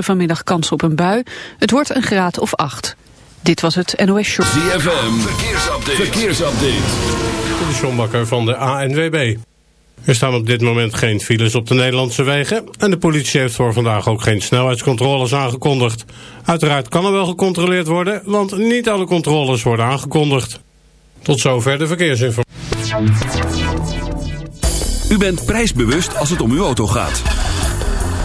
vanmiddag kans op een bui. Het wordt een graad of acht. Dit was het NOS Short. ZFM, verkeersupdate. verkeersupdate. De Sjombakker van de ANWB. Er staan op dit moment geen files op de Nederlandse wegen... en de politie heeft voor vandaag ook geen snelheidscontroles aangekondigd. Uiteraard kan er wel gecontroleerd worden... want niet alle controles worden aangekondigd. Tot zover de verkeersinformatie. U bent prijsbewust als het om uw auto gaat.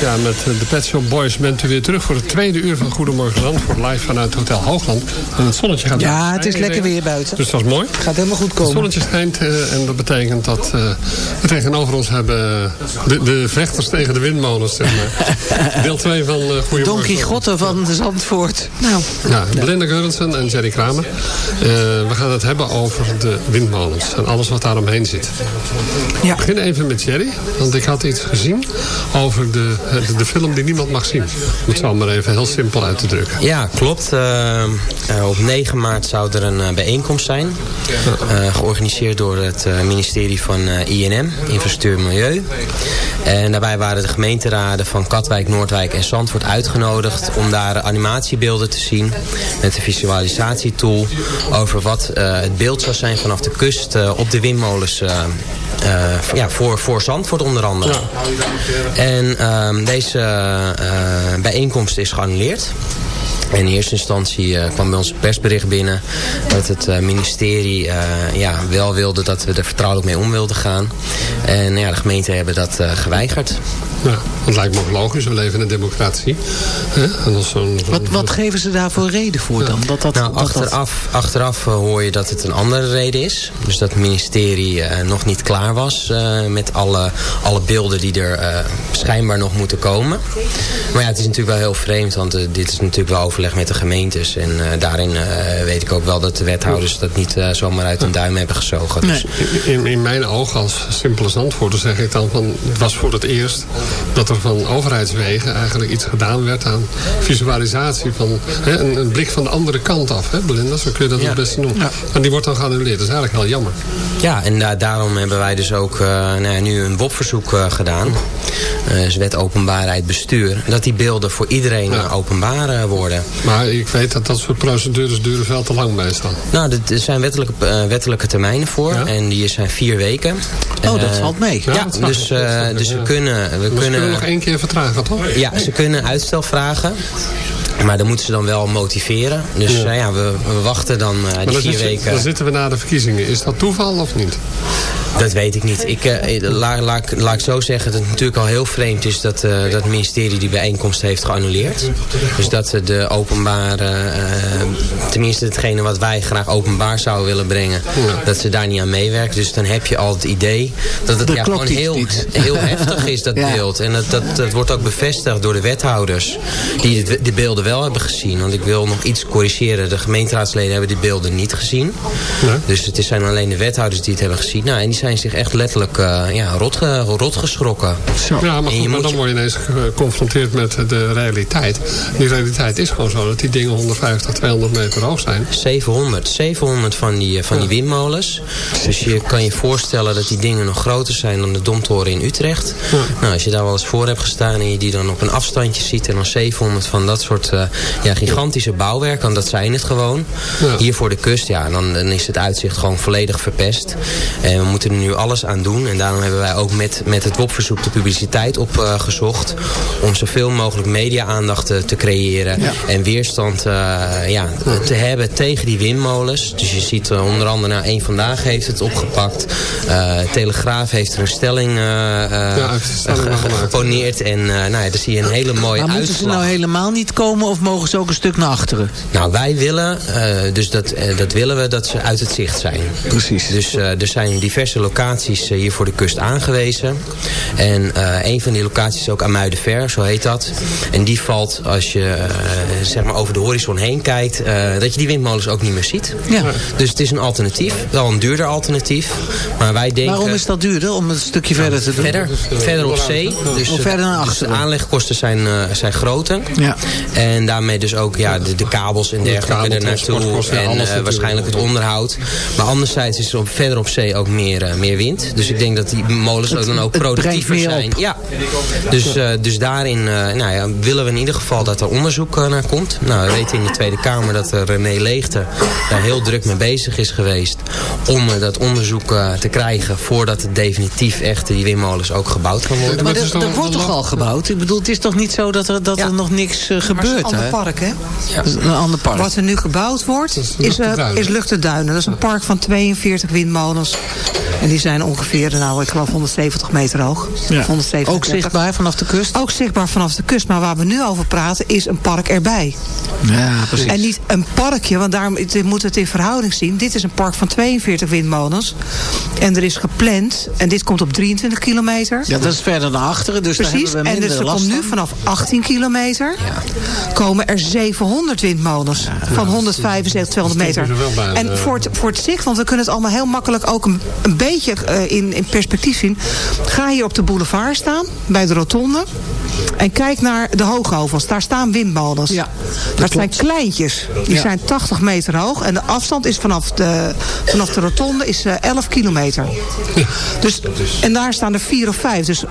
Ja, met eh, de Pet Shop Boys bent u weer terug voor het tweede uur van Goedemorgen Zandvoort. Live vanuit Hotel Hoogland. En het zonnetje gaat... Ja, het is lekker weer buiten. Dus dat is mooi. Gaat helemaal goed komen. Het zonnetje schijnt uh, en dat betekent dat uh, we tegenover ons hebben de, de vechters tegen de windmolens. Zeg maar. Deel 2 van uh, Goedemorgen Don Quixote van Zandvoort. Nou. Ja, Belinda Geurensen en Jerry Kramer. we gaan het hebben over de windmolens en alles wat daar omheen zit. Ja. Ik begin even met Jerry, want ik had iets gezien over de, de, de film die niemand mag zien. Om het zo maar even heel simpel uit te drukken. Ja, klopt. Uh, uh, op 9 maart zou er een uh, bijeenkomst zijn. georganiseerd door het ministerie van INM, Infrastructuur Milieu. En daarbij waren de gemeenteraden van Katwijk, Noordwijk en Zandvoort uitgenodigd... om daar animatiebeelden te zien met een visualisatietool... over wat het beeld zou zijn vanaf de kust op de windmolens ja, voor, voor Zandvoort onder andere. Ja. En uh, deze uh, bijeenkomst is geannuleerd. In eerste instantie uh, kwam bij ons een persbericht binnen dat het uh, ministerie uh, ja, wel wilde dat we er vertrouwelijk mee om wilden gaan. En ja, de gemeenten hebben dat geweigerd. Ja, dat lijkt me ook logisch. We leven in een democratie. En zo wat, wat geven ze daarvoor reden voor dan? Dat, dat, nou, dat, achteraf, achteraf hoor je dat het een andere reden is. Dus dat het ministerie nog niet klaar was met alle, alle beelden die er schijnbaar nog moeten komen. Maar ja, het is natuurlijk wel heel vreemd, want dit is natuurlijk wel overleg met de gemeentes. En uh, daarin uh, weet ik ook wel dat de wethouders dat niet uh, zomaar uit hun duim hebben gezogen. Dus. Nee. In, in, mijn ogen als simpele zandvoerder zeg ik dan van... het was voor het eerst dat er van overheidswegen eigenlijk iets gedaan werd aan visualisatie van hè, een, een, blik van de andere kant af. Hè, Belinda, zo kun je dat ja. het beste noemen. Ja. En die wordt dan geannuleerd. Dat is eigenlijk heel jammer. Ja, en daarom hebben wij dus ook nou ja, nu een WOP-verzoek gedaan. dus wet openbaarheid bestuur. Dat die beelden voor iedereen ja. openbaar worden. Maar ik weet dat dat soort procedures duren veel te lang meestal. Nou, er zijn wettelijke, uh, wettelijke termijnen voor. Ja? En die zijn vier weken. Oh, dat valt mee. Ja, ja dus, uh, dus we kunnen... We kunnen, kunnen nog één keer vertragen, toch? Ja, ze kunnen uitstel vragen. Maar dan moeten ze dan wel motiveren. Dus ja, uh, ja we, we, wachten dan uh, die vier zit, weken. Dan zitten we na de verkiezingen. Is dat toeval of niet? Dat weet ik niet. Ik, uh, laat, laat, laat ik zo zeggen dat het natuurlijk al heel vreemd is dat, uh, dat het ministerie die bijeenkomst heeft geannuleerd. Dus dat de openbare, uh, tenminste hetgene wat wij graag openbaar zouden willen brengen, ja. dat ze daar niet aan meewerken. Dus dan heb je al het idee dat het dat ja, gewoon heel, heel heftig is, dat ja. beeld. En dat, dat, dat wordt ook bevestigd door de wethouders die de, de beelden wel hebben gezien. Want ik wil nog iets corrigeren. De gemeenteraadsleden hebben die beelden niet gezien. Ja. Dus het zijn alleen de wethouders die het hebben gezien. Nou, en die zijn zich echt letterlijk uh, ja, rot, rot geschrokken. Zo. Ja, maar, goed, maar dan word je ineens geconfronteerd met de realiteit. Die realiteit is gewoon zo dat die dingen 150, 200 meter hoog zijn. 700. 700 van die, van die windmolens. Dus je kan je voorstellen dat die dingen nog groter zijn dan de Domtoren in Utrecht. Ja. Nou, als je daar wel eens voor hebt gestaan en je die dan op een afstandje ziet... en dan 700 van dat soort uh, ja, gigantische bouwwerken, want dat zijn het gewoon. Ja. Hier voor de kust, ja, dan, dan is het uitzicht gewoon volledig verpest. En we moeten er nu alles aan doen. En daarom hebben wij ook met, met het WOP-verzoek de publiciteit opgezocht. Uh, om zoveel mogelijk media-aandacht te, te creëren. Ja. En weerstand uh, ja, te hebben tegen die windmolens. Dus je ziet uh, onder andere, nou, één vandaag heeft het opgepakt. Telegraaf heeft er een stelling, ja, geponeerd. En nou ja, dan zie je een hele mooie maar uitslag. moeten ze nou helemaal niet komen of mogen ze ook een stuk naar achteren? Nou, wij willen, dus dat, dat willen we, dat ze uit het zicht zijn. Precies. Dus er zijn diverse locaties hier voor de kust aangewezen. En uh, een van die locaties is ook Amuidenver, zo heet dat. En die valt als je uh, zeg maar over de horizon heen kijkt, uh, dat je die windmolens ook niet meer ziet. Ja. Dus het is een alternatief, wel een duurder alternatief. Maar wij denken... Waarom is dat duurder, om een stukje nou, verder te doen? Verder, verder op zee. Dus, of verder naar dus de aanlegkosten zijn, zijn groter. Ja. En daarmee dus ook ja, de, de kabels en dergelijke er naartoe. En waarschijnlijk het onderhoud. Maar anderzijds is er op, verder op zee ook meer, meer wind. Dus ik denk dat die molens ook dan ook productiever zijn. Ja. Dus, uh, dus daarin uh, nou ja, willen we in ieder geval dat er onderzoek uh, naar komt. Nou, we weten in de Tweede Kamer dat René Leegte daar heel druk mee bezig is geweest. Om dat onderzoek te krijgen voordat het definitief echt die windmolens ook gebouwd kan worden. Maar er, er wordt toch al gebouwd? Ik bedoel, het is toch niet zo dat er, dat ja. er nog niks gebeurt? Een ander park, hè? Ja. een ander park. Wat er nu gebouwd wordt, is, is, uh, is Luchterduinen. Dat is een park van 42 windmolens. En die zijn ongeveer, nou, ik geloof 170 meter hoog. Ja. 170 Ook zichtbaar vanaf de kust? Ook zichtbaar vanaf de kust. Maar waar we nu over praten, is een park erbij. Ja, precies. En niet een parkje, want daar moet het in verhouding zien. Dit is een park van 42 windmolens. En er is gepland, en dit komt op 23 kilometer. Ja, dat is verder naar achteren, dus Precies, daar hebben we en dus er komt nu vanaf 18 kilometer... Ja. Komen er 700 windmolens ja, van 175, 200 meter. En voor het, voor het zicht, want we kunnen het allemaal heel makkelijk ook een, een beetje uh, in, in perspectief zien. Ga hier op de boulevard staan, bij de rotonde. En kijk naar de hoogovens. Daar staan windmolens. Ja, dat, dat zijn kleintjes. Die ja. zijn 80 meter hoog. En de afstand is vanaf de, vanaf de rotonde is uh, 11 kilometer. Ja. Dus, en daar staan er vier of vijf. Dus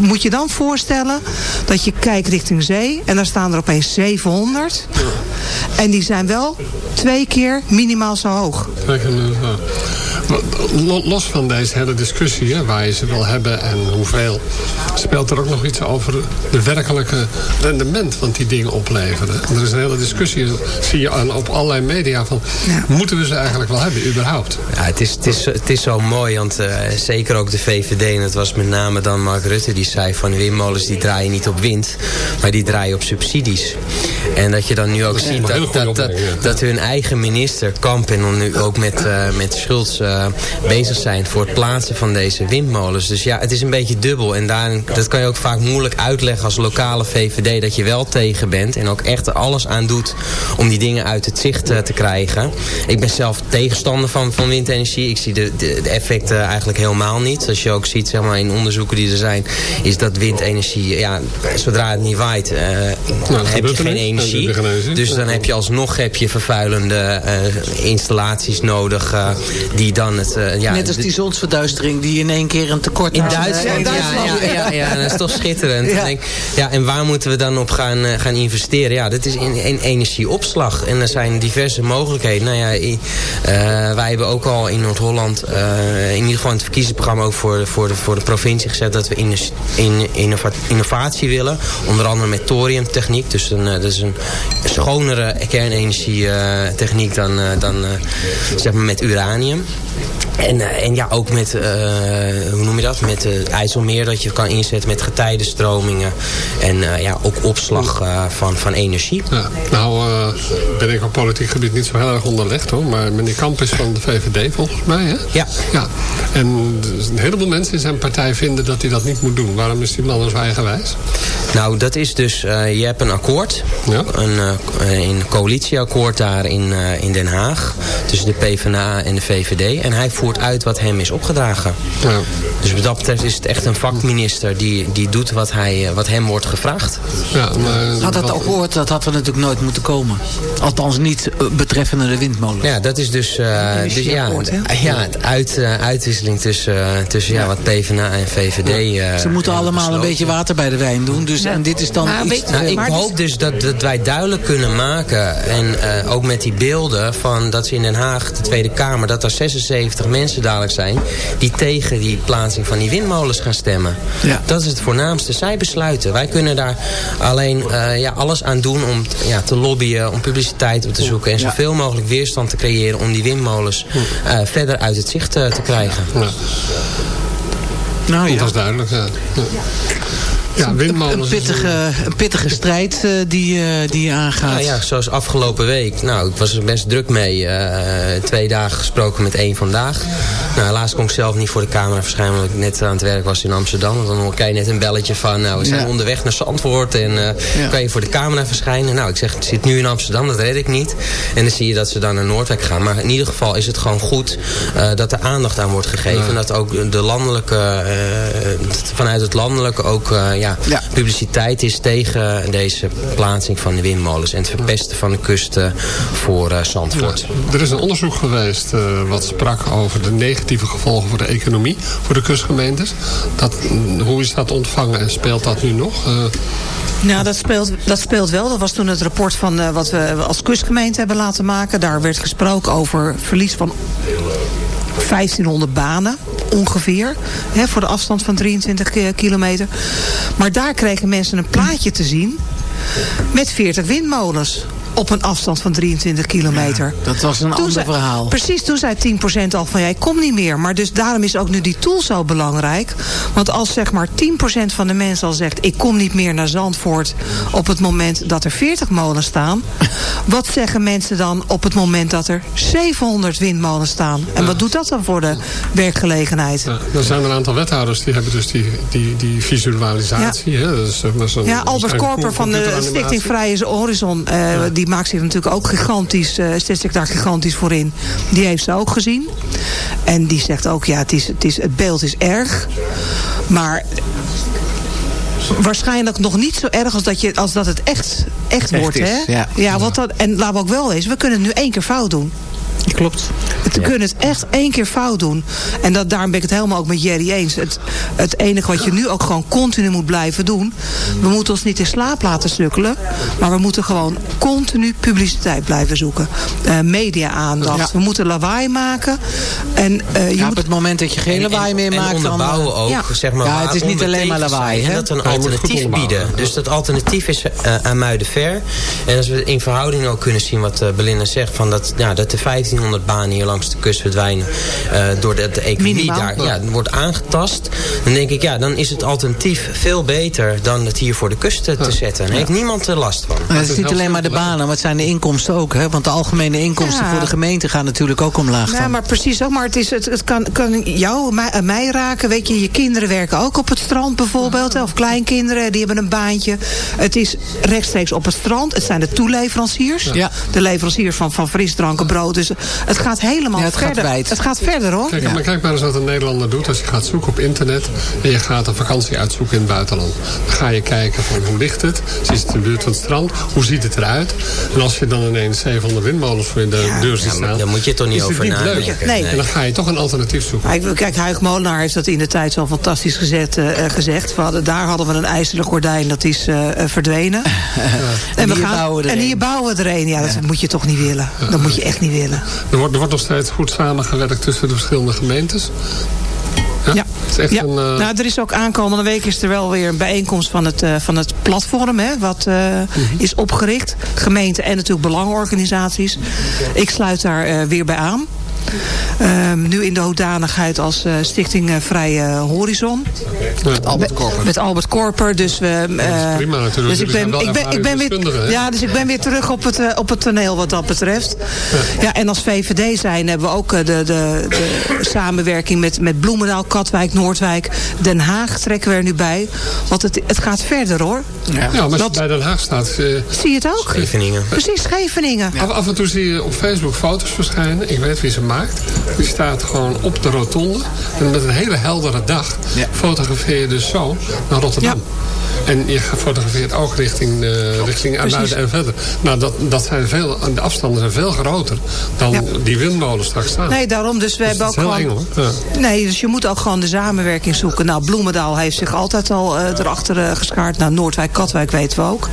moet je dan voorstellen dat je kijkt richting zee. En daar staan er opeens 700. Ja. En die zijn wel twee keer minimaal zo hoog. Los van deze hele discussie, hè, waar je ze wil hebben en hoeveel... speelt er ook nog iets over de werkelijke rendement wat die dingen opleveren. Er is een hele discussie, zie je aan, op allerlei media van... Ja. moeten we ze eigenlijk wel hebben, überhaupt? Ja, het is, het is, het is zo mooi, want uh, zeker ook de VVD... en het was met name dan Mark Rutte, die zei van... windmolens die draaien niet op wind, maar die draaien op subsidies. En dat je dan nu ook ja, ziet dat, dat, dat, dat, hun eigen minister, Kamp... en dan nu ook met, uh, met Schultz uh, bezig zijn voor het plaatsen van deze windmolens. Dus ja, het is een beetje dubbel. En daar, dat kan je ook vaak moeilijk uitleggen als lokale VVD... dat je wel tegen bent en ook echt er alles aan doet... om die dingen uit het zicht uh, te krijgen. Ik ben zelf tegenstander van, van windenergie. Ik zie de, de, de effecten eigenlijk helemaal niet. Zoals je ook ziet zeg maar, in onderzoeken die er zijn... is dat windenergie, ja, zodra het niet waait... nou, heb je geen energie. Dus dan heb je alsnog heb je vervuilende uh, installaties nodig... Uh, die dan het... Uh, ja, Net als die zonsverduistering die in één keer een tekort in Duitsland. Ja, ja, ja, ja, dat is toch schitterend. Ja. Denk, ja, en waar moeten we dan op gaan, gaan investeren? Ja, dat is in, in energieopslag. En er zijn diverse mogelijkheden. Nou ja, uh, wij hebben ook al in Noord-Holland... In ieder geval in het verkiezingsprogramma ook voor, voor, de, voor de provincie gezet... dat we in, in innova innovatie willen. Onder andere met thoriumtechniek. Dus een, dat is een schonere kernenergietechniek dan, dan zeg maar met uranium. En, uh, en ja, ook met, uh, hoe noem je dat, met uh, IJsselmeer dat je kan inzetten met getijdenstromingen. En ja, ook opslag van, van energie. Ja, nou ben ik op politiek gebied niet zo heel erg onderlegd hoor. Maar meneer Kamp is van de VVD volgens mij hè? Ja. ja. En een heleboel mensen in zijn partij vinden dat hij dat niet moet doen. Waarom is die man als eigenwijs? Nou, dat is dus, je hebt een akkoord. Ja. Een, een coalitieakkoord daar in, in Den Haag. Tussen de PvdA en de VVD en hij voert uit wat hem is opgedragen. Ja. Dus wat dat betreft is het echt een vakminister die, die doet wat, hij, eh, wat hem wordt gevraagd. Ja, maar, eh, had dat gehoord, dat had we natuurlijk nooit moeten komen. Althans niet eh, betreffende de windmolens. Ja, dat is dus, uh, dus ja, ja, het uit, uitwisseling tussen, tussen ja. wat PvdA en VVD. Ze moeten allemaal een beetje water bij de wijn doen. Dus, En dit is dan iets... Nou, ik hoop dus dat, dat wij duidelijk kunnen maken. En ook met die beelden van dat ze in Den Haag, de Tweede Kamer, dat daar 66 70 mensen dadelijk zijn... die tegen die plaatsing van die windmolens gaan stemmen. Ja. Dat is het voornaamste. Zij besluiten. Wij kunnen daar alleen eh, ja, alles aan doen om ja, te lobbyen... om publiciteit op te zoeken... en zoveel mogelijk weerstand te creëren... om die windmolens eh, verder uit het zicht eh, te krijgen. Nou. Dat is duidelijk ja. Windmolens. Een pittige, een pittige strijd uh, die, uh, die je aangaat. Nou ja, zoals afgelopen week. Nou, ik was er best druk mee. Uh, twee dagen gesproken met één vandaag. Nou, helaas kon ik zelf niet voor de camera verschijnen... omdat ik net aan het werk was in Amsterdam. Want dan krijg je net een belletje van... nou, we zijn ja. onderweg naar Zandvoort en ja. kan je voor de camera verschijnen? Nou, ik zeg, ik zit nu in Amsterdam, dat red ik niet. En dan zie je dat ze dan naar Noordwijk gaan. Maar in ieder geval is het gewoon goed dat er aandacht aan wordt gegeven. En dat ook de landelijke... vanuit het landelijke ook... ja, ja, publiciteit is tegen deze plaatsing van de windmolens... en het verpesten van de kusten voor uh, Zandvoort. Ja, er is een onderzoek geweest uh, wat sprak over de negatieve gevolgen voor de economie... voor de kustgemeentes. Dat, hoe is dat ontvangen en speelt dat nu nog? Uh, nou, dat speelt, dat speelt wel. Dat was toen het rapport van uh, wat we als kustgemeente hebben laten maken. Daar werd gesproken over verlies van 1500 banen ongeveer. Hè, voor de afstand van 23 kilometer. Maar daar kregen mensen een plaatje te zien met 40 windmolens op een afstand van 23 kilometer. dat was een ander verhaal. Precies, toen zei 10% al van, jij komt niet meer. Maar dus daarom is ook nu die tool zo belangrijk. Want als zeg maar 10% van de mensen al zegt... ik kom niet meer naar Zandvoort op het moment dat er 40 molens staan... wat zeggen mensen dan op het moment dat er 700 windmolens staan? En wat doet dat dan voor de werkgelegenheid? Ja, er zijn een aantal wethouders die hebben dus die, die, die visualisatie. Ja, hè? Dus, ja Albert Korper van de Stichting Vrije Horizon... Uh, die maakt zich natuurlijk ook gigantisch, uh, zet zich daar gigantisch voor in. Die heeft ze ook gezien. En die zegt ook, ja, het, is, het, is, het beeld is erg. Maar waarschijnlijk nog niet zo erg als dat, je, als dat het echt, echt, wordt. hè? Ja, ja want dat, en laten we ook wel eens, we kunnen het nu één keer fout doen. Klopt. We kunnen het echt één keer fout doen. En dat, daarom ben ik het helemaal ook met Jerry eens. Het, het enige wat je nu ook gewoon continu moet blijven doen. We moeten ons niet in slaap laten sukkelen. Maar we moeten gewoon continu publiciteit blijven zoeken. Uh, Media-aandacht. We moeten lawaai maken. En, uh, je op het moment dat je geen lawaai meer maakt... En onderbouwen ook, ja. zeg maar. Ja, het is niet alleen maar lawaai. En dat een alternatief bieden. Dus dat alternatief is uh, aan Muidenver. En als we in verhouding ook kunnen zien wat Belinda zegt... Van dat, ja, dat de 1500 banen hier langs de kust verdwijnen... Uh, doordat de economie daar ja, wordt aangetast... dan denk ik, ja, dan is het alternatief veel beter... dan het hier voor de kust te zetten. Daar heeft niemand er last van. Maar het is niet alleen maar de banen, maar het zijn de inkomsten ook. Hè? Want de algemene inkomsten voor de gemeente gaan natuurlijk ook omlaag. Ja, maar precies ook. Maar het, is, het, het kan, kan jou, mij, mij, raken. Weet je, je kinderen werken ook op het strand bijvoorbeeld. Of kleinkinderen, die hebben een baantje. Het is rechtstreeks op het strand. Het zijn de toeleveranciers. Ja. De leveranciers van, van frisdranken, brood. Dus het gaat helemaal het verder. Gaat het gaat verder hoor. Kijk, maar kijk maar eens wat een Nederlander doet. Als je gaat zoeken op internet en je gaat een vakantie uitzoeken in het buitenland. Dan ga je kijken van hoe ligt het? Is het in de buurt van het strand? Hoe ziet het eruit? En als je dan ineens 700 windmolens voor in de ja. deur ziet staan. dan moet je toch niet over nadenken. Nee. En dan ga je toch een alternatief zoeken. Kijk, Huig Molenaar heeft dat in de tijd zo fantastisch gezet, uh, gezegd. We hadden, daar hadden we een ijzeren gordijn, dat is uh, verdwenen. en, we gaan, en hier bouwen we er een. Ja, dat moet je toch niet willen. Dat moet je echt niet willen. Er wordt, er wordt nog steeds goed samengewerkt tussen de verschillende gemeentes. Ja, ja. Is echt Een, uh... nou, er is ook aankomende week is er wel weer een bijeenkomst van het, uh, van het platform, hè, wat uh, mm -hmm. is opgericht. Gemeenten en natuurlijk belangenorganisaties. Ik sluit daar weer bij aan. Um, nu in de hoedanigheid als uh, Stichting uh, Vrije Horizon. Met Albert Korper. Met Albert Korper. Dus, we, uh, prima natuurlijk. Dus ik ben, ik ben, ik ben weer, ja, dus ik ben weer terug op het, op het toneel wat dat betreft. Ja. ja en als VVD zijn hebben we ook de, de, de samenwerking met, met Bloemendaal, Katwijk, Noordwijk. Den Haag trekken we er nu bij. Want het, het gaat verder hoor. Ja, ja maar als je bij Den Haag staat... zie je het ook? Scheveningen. Precies, Scheveningen. Af, af en toe zie je op Facebook foto's verschijnen. Ik weet wie ze Die staat gewoon op de rotonde. En met een hele heldere dag ja. fotografeer je dus zo naar Rotterdam. Ja. En je fotografeert ook richting, uh, richting Amuiden en verder. Nou, dat, dat zijn veel, de afstanden zijn veel groter dan ja. die windmolen straks staan. Nee, daarom. Dus we dus hebben ook gewoon... Eng, ja. Nee, dus je moet ook gewoon de samenwerking zoeken. Nou, Bloemendaal heeft zich altijd al uh, erachter uh, geschaard. Nou, Noordwijk, Katwijk weten we ook.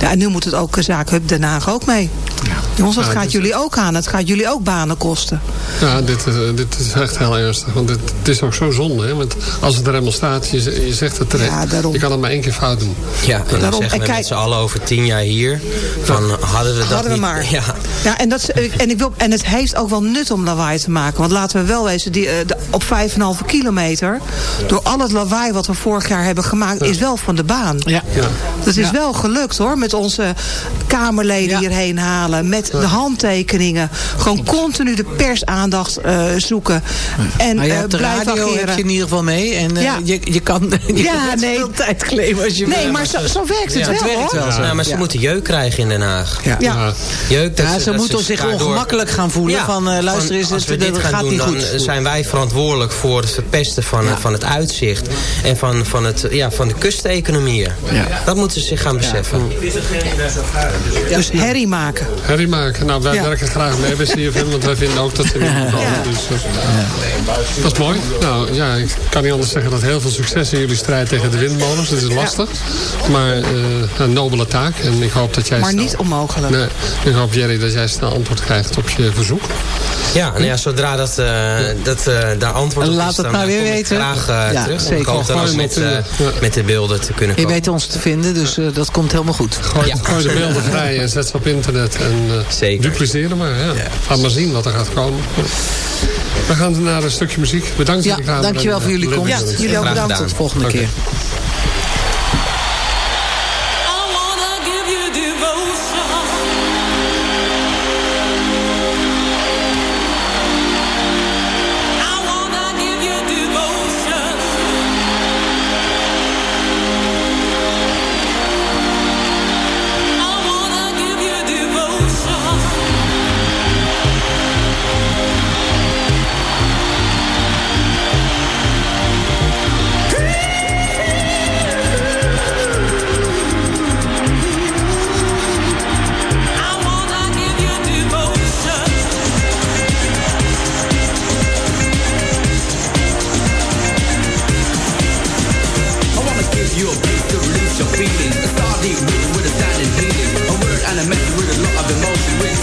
Ja, en nu moet het ook Zaakhub Den Haag ook mee. Ja. Jongens, dat gaat jullie ook aan. Het gaat jullie ook banen kosten. Ja, dit, dit is echt heel ernstig. Want dit, het is ook zo zonde. Hè? Want als het er helemaal staat, je, je zegt het terecht. Je kan het maar één keer fout doen. Ja, en dan zeggen we kijk, met z'n allen over tien jaar hier. Van, hadden we dat hadden we maar. Ja, ja en, dat, en, ik wil, en het heeft ook wel nut om lawaai te maken. Want laten we wel wezen, die, de, op 5,5 kilometer... door al het lawaai wat we vorig jaar hebben gemaakt... is wel van de baan. Ja. ja. Dat is wel gelukt hoor. Met onze Kamerleden hierheen halen. Met de handtekeningen. Gewoon continu de persaandacht uh, zoeken. En maar je hebt uh, de radio heb je in ieder geval mee. En uh, je, je kan je ja, nee. tijd claimen als je Nee, maar zo, zo werkt het ja, wel, het werkt hoor. Wel zo. Ja, maar ze moeten jeuk krijgen in Den Haag. Ja. ja. Jeuk, dat ja, ze, moeten zich ongemakkelijk gaan voelen. van, uh, luister, is als het, we dit dat gaan gaat doen, niet dan goed. zijn wij verantwoordelijk voor het verpesten van, van het uitzicht. En van, van, het, ja, van de kusteconomieën. Dat moeten ze zich gaan beseffen. Dus herrie maken. Herrie maken. Nou, wij werken graag mee bij CFM, want wij vinden ook dat ze weer moeten dus, uh, Dat is mooi. Nou ja, ik kan niet anders zeggen dat heel veel succes in jullie strijd tegen de windmolens. Dat is lastig. Maar uh, een nobele taak. En ik hoop dat jij maar snel, niet onmogelijk. Nee, ik hoop Jerry dat jij snel antwoord krijgt op je verzoek. Ja, nou ja zodra dat, uh, dat uh, daar antwoord op Laat het nou weer weten. graag uh, ja, terug. Zeker. Ik hoop dan ook met, met de beelden te kunnen komen. Je weet ons te vinden, dus dat komt helemaal goed. Gooi, ja. gooi de beelden vrij en zet ze op internet. En Zeker. dupliceer maar. Ja. ja. Ga maar zien wat er gaat komen. We gaan naar een stukje muziek. Bedankt ja, jullie Dankjewel voor jullie komst. Ja, jullie ook bedankt. Tot de volgende okay. keer.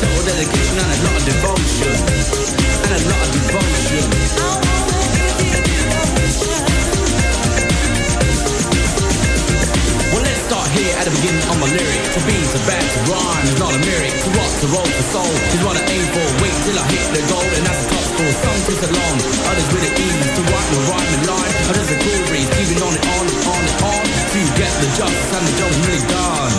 total dedication and a lot of devotion. And a lot of devotion. Well, let's start here at the beginning of my lyric. For be, to bad, to rhyme is not a lyric. To rock, to roll, for soul is what I aim for. Wait till I hit the goal, and that's a top score. Some twist along, others with an ease. To write the rhyme and line, others a query. Keeping on and on and on and on. To get the justice and the job's really done.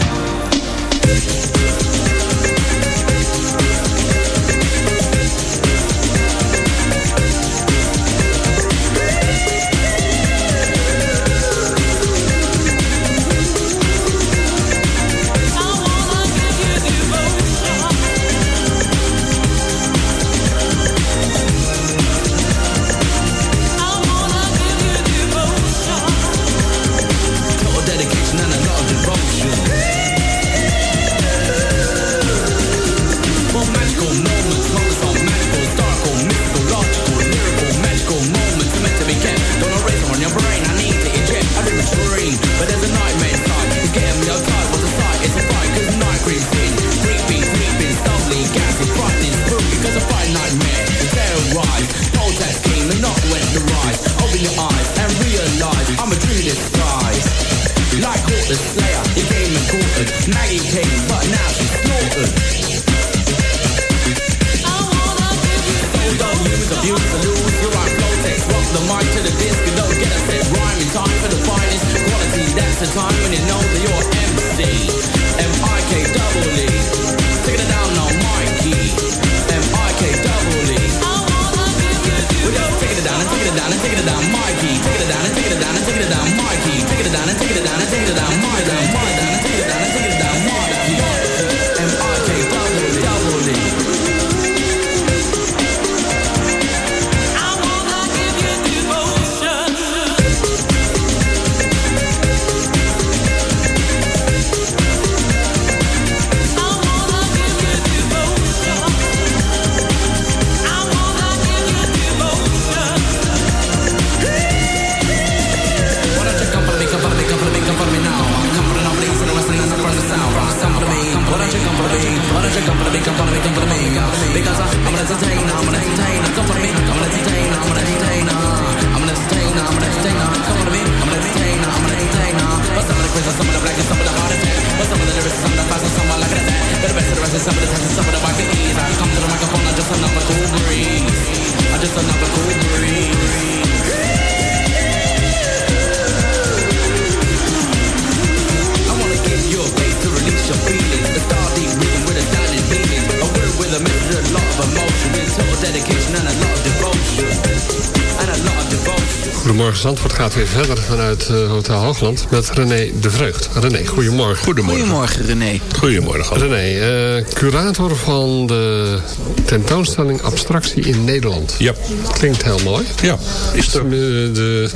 Zandvoort gaat weer verder vanuit uh, Hotel Hoogland met René de Vreugd. René, goedemorgen. Goedemorgen. Goedemorgen, René. Goedemorgen. René, uh, curator van de tentoonstelling Abstractie in Nederland. Ja. Klinkt heel mooi. Ja. Is de, de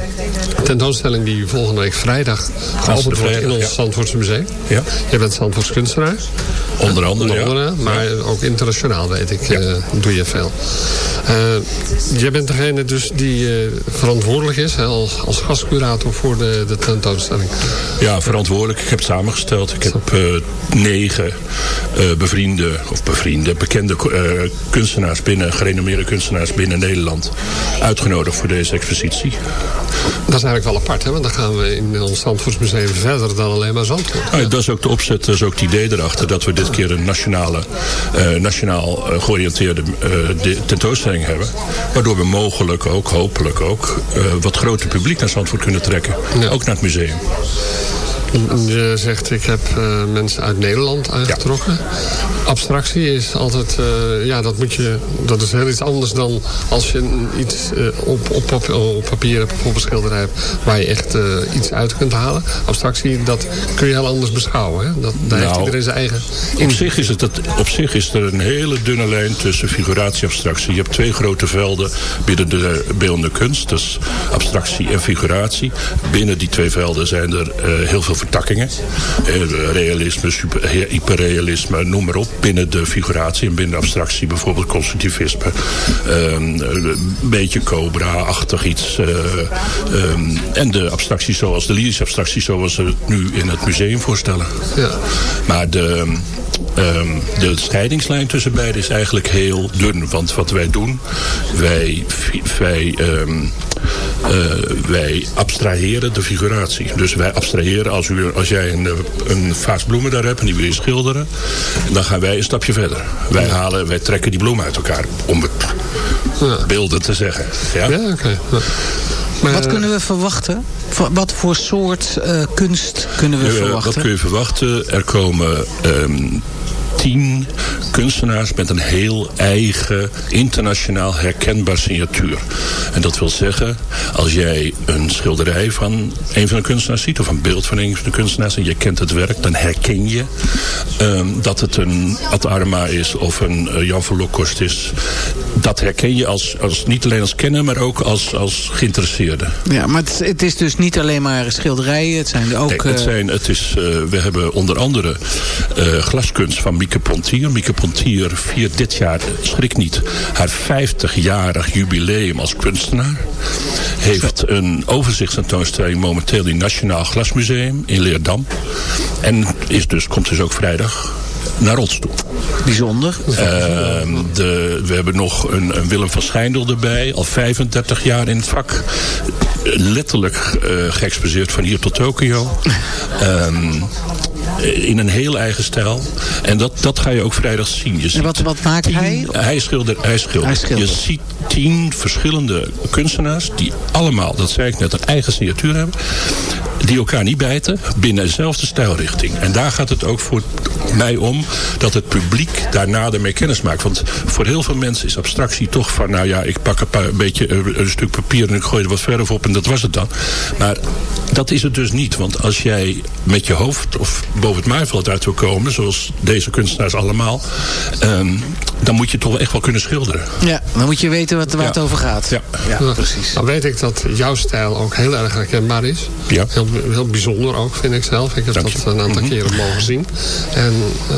tentoonstelling die volgende week vrijdag geopend wordt in ons ja. Zandvoortse museum. Ja. Jij bent Zandvoorts kunstenaar. Onder andere, Onder andere maar ook internationaal internationaal weet ik, doe je veel. jij bent degene dus die verantwoordelijk is als, gastcurator voor de, de tentoonstelling. Ja, verantwoordelijk. Ik heb het samengesteld. Ik heb negen bevriende, of bevriende, bekende kunstenaars binnen, gerenommeerde kunstenaars binnen Nederland uitgenodigd voor deze expositie. Dat is eigenlijk wel apart, hè? want dan gaan we in ons Zandvoortsmuseum verder dan alleen maar Zandvoort. Ah, dat is ook de opzet, dat is ook het idee erachter, dat we dit keer een nationale, uh, nationaal uh, georiënteerde uh, tentoonstelling hebben. Waardoor we mogelijk ook, hopelijk ook, wat groter publiek naar Zandvoort kunnen trekken. Ja. Ook naar het museum. Je zegt, ik heb uh, mensen uit Nederland aangetrokken. Abstractie is altijd, uh, ja, dat, moet je, dat is heel iets anders dan als je iets uh, op, op, op, op, papier hebt of op een schilderij hebt waar je echt iets uit kunt halen. Abstractie, dat kun je heel anders beschouwen. Hè? Dat, daar nou, heeft iedereen zijn eigen... Op zich, is het, dat, op zich is er een hele dunne lijn tussen figuratie en abstractie. Je hebt twee grote velden binnen de beeldende kunst. Dus abstractie en figuratie. Binnen die twee velden zijn er heel veel vertakkingen. Eh, realisme, super, hyperrealisme, noem maar op. Binnen de figuratie en binnen de abstractie. Bijvoorbeeld constructivisme. Um, een beetje cobra-achtig iets. Uh, um, en de abstractie zoals, de lyrische abstractie zoals we het nu in het museum voorstellen. Ja. Maar de... Um, de scheidingslijn tussen beide is eigenlijk heel dun. Want wat wij doen, wij, wij uh, wij abstraheren de figuratie. Dus wij abstraheren, als, als jij een, een vaas bloemen daar hebt en die wil je schilderen, dan gaan wij een stapje verder. Wij, halen, wij trekken die bloemen uit elkaar, om het ja. beelden te zeggen. Ja, ja oké. Okay. Maar, wat kunnen we verwachten? Wat voor soort uh, kunst kunnen we uh, verwachten? Wat kun je verwachten? Er komen um, tien kunstenaars met een heel eigen internationaal herkenbaar signatuur. En dat wil zeggen, als jij een schilderij van een van de kunstenaars ziet... of een beeld van een van de kunstenaars en je kent het werk... dan herken je um, dat het een Ad Arma is of een uh, Jan van Lokkorst is. Dat herken je als, als, niet alleen als kenner, maar ook als, als geïnteresseerde. Ja, maar het, het is dus niet alleen maar schilderijen, het zijn ook... Nee, het zijn, het is, uh, we hebben onder andere uh, glaskunst van Mieke Pontier. Mieke Pontier viert dit jaar, schrik niet, haar 50-jarig jubileum als kunstenaar. Heeft een overzichtstentoonstelling momenteel in Nationaal Glasmuseum in Leerdam. En is dus, komt dus ook vrijdag naar ons toe. Bijzonder. Uh, de, we hebben nog een, een, Willem van Schijndel erbij. Al 35 jaar in het vak. Letterlijk uh, geëxposeerd van hier tot Tokio. Um, in een heel eigen stijl. En dat, dat ga je ook vrijdag zien. Je ziet en wat, wat maakt tien, hij? Hij schildert, hij schildert. Je ziet tien verschillende kunstenaars die allemaal, dat zei ik net, een eigen signatuur hebben. Die elkaar niet bijten binnen dezelfde stijlrichting. En daar gaat het ook voor mij om dat het publiek daar nader mee kennis maakt. Want voor heel veel mensen is abstractie toch van, nou ja, ik pak een, paar, een beetje een, een stuk papier en ik gooi er wat verf op en dat was het dan. Maar dat is het dus niet. Want als jij met je hoofd of boven het maaiveld uit wil komen, zoals deze kunstenaars allemaal, um, dan moet je toch echt wel kunnen schilderen. Ja, dan moet je weten wat, waar ja. het over gaat. Ja. ja, precies. Dan weet ik dat jouw stijl ook heel erg herkenbaar is. Ja. Heel, heel bijzonder ook, vind ik zelf. Ik heb Dank dat je. een aantal mm -hmm. keren mogen zien. En uh,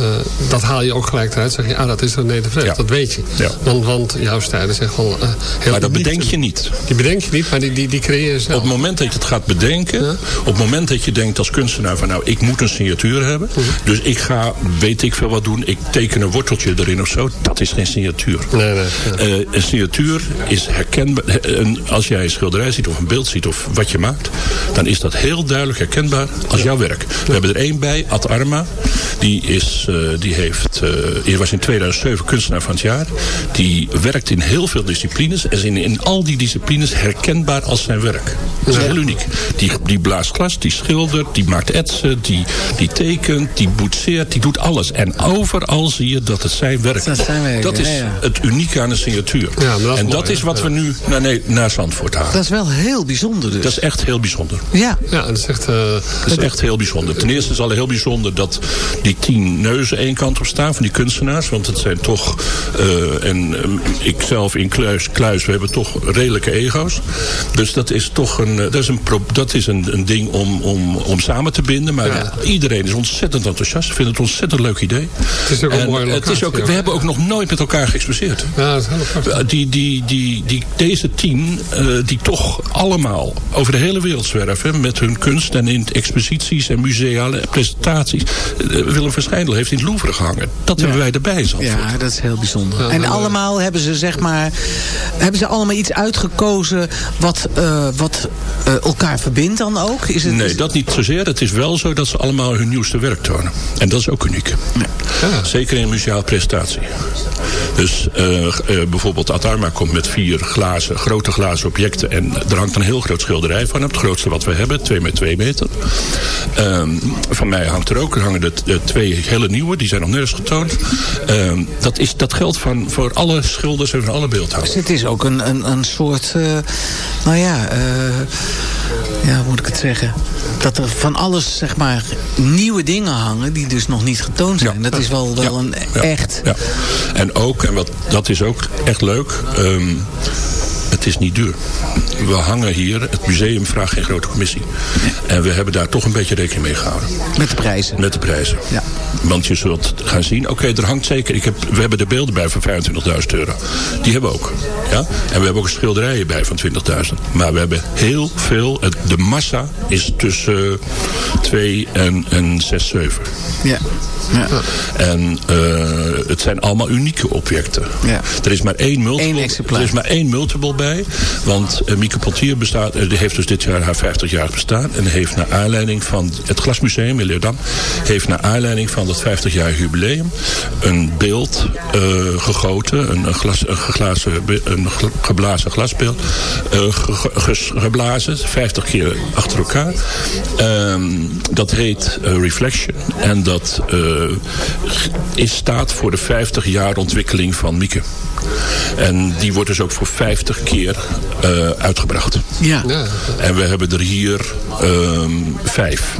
dat haal je ook gelijk eruit. zeg je, ah, dat is René de. Ja. Dat weet je. Ja. Want, want jouw stijl is echt wel uh, heel Maar dat bedenk je niet. Die bedenk je niet, maar die, die, die creëer je zelf. Op het moment dat je het gaat bedenken, ja. op het moment dat je denkt als kunstenaar van nou, ik moet een signatuur hebben. Mm -hmm. Dus ik ga, weet ik veel wat doen, ik teken een worteltje erin of zo. Dat is geen signatuur. Nee, nee, nee. Uh, een signatuur is herkenbaar. Een, als jij een schilderij ziet of een beeld ziet of wat je maakt, dan is dat heel duidelijk herkenbaar als jouw werk. We hebben er één bij, Ad Arma. Die, is, uh, die heeft, uh, was in 2007 kunstenaar van het jaar. Die werkt in heel veel disciplines. En is in, in al die disciplines herkenbaar als zijn werk. Dat is heel uniek. Die, die blaast glas, die schildert, die maakt etsen, die, die tekent, die boetseert, die doet alles. En overal zie je dat het zijn werk. Dat, zijn werk, dat is ja, ja. het unieke aan een signatuur. Ja, dat en mooi, dat is wat we nu naar, nee, naar Zandvoort halen. Dat is wel heel bijzonder dus. Dat is echt heel bijzonder. Ja. Ja, dat is echt... Uh, dat is echt heel bijzonder. Ten eerste is al heel bijzonder dat die tien neuzen één kant op staan van die kunstenaars. Want het zijn toch, uh, en ik zelf in Kluis, Kluis, we hebben toch redelijke ego's. Dus dat is toch een, dat is een, dat is een, een ding om, om, om samen te binden. Maar iedereen is ontzettend enthousiast. Vindt het een ontzettend leuk idee. Het is ook een mooi het is ook, We hebben ook nog nooit met elkaar geëxposeerd. Ja, dat is heel die, die, die, die, deze tien, uh, die toch allemaal over de hele wereld zwerven... met hun kunst en in exposities en museale presentaties. Uh, Willem Verschijndel heeft in het Louvre gehangen. Dat ja. hebben wij erbij. Zandvoort. Ja, dat is heel bijzonder. Ja, en allemaal hebben ze zeg maar... hebben ze allemaal iets uitgekozen wat, uh, wat elkaar verbindt dan ook? Is het, nee, is... dat niet zozeer. Het is wel zo dat ze allemaal hun nieuwste werk tonen. En dat is ook uniek. Ja. Zeker in een museale presentatie. Dus bijvoorbeeld Atarma komt met vier glazen, grote glazen objecten. En er hangt een heel groot schilderij van. Het grootste wat we hebben, 2 met 2 meter. Um, van mij hangt er ook. Er hangen de, de, twee hele nieuwe, die zijn nog nergens getoond. Um, dat, is, dat geldt van, voor alle schilders en voor alle beeldhouders. Dus het is ook een, een, een soort, uh, nou ja... Ja, hoe moet ik het zeggen? Dat er van alles, zeg maar, nieuwe dingen hangen... die dus nog niet getoond zijn. Ja. Dat is wel, wel ja. een echt... Ja. En ook, en wat, dat is ook echt leuk... Um, het is niet duur. We hangen hier, het museum vraagt geen grote commissie. En we hebben daar toch een beetje rekening mee gehouden. Met de prijzen? Met de prijzen. Ja. Want je zult gaan zien, oké, okay, er hangt zeker... Ik heb, we hebben de beelden bij van 25.000 euro. Die hebben we ook. Ja? En we hebben ook schilderijen bij van 20.000. Maar we hebben heel veel... Het, de massa is tussen 2 en, en 6, 7. Ja. Ja. En uh, het zijn allemaal unieke objecten. Ja. Er is maar één multiple, Eén er is maar één multiple bij. Want uh, Mieke Pontier bestaat, uh, die heeft dus dit jaar haar 50 jaar bestaan. En heeft naar aanleiding van het Glasmuseum in Leerdam... heeft naar aanleiding van dat 50 jaar jubileum... een beeld gegoten, een, een, glas, een, geglazen, een geblazen glasbeeld... Ge, geblazen, 50 keer achter elkaar. Um, dat heet Reflection. En dat is staat voor de 50 jaar ontwikkeling van Mieke. En die wordt dus ook voor 50 keer uh, uitgebracht. Ja. En we hebben er hier um, vijf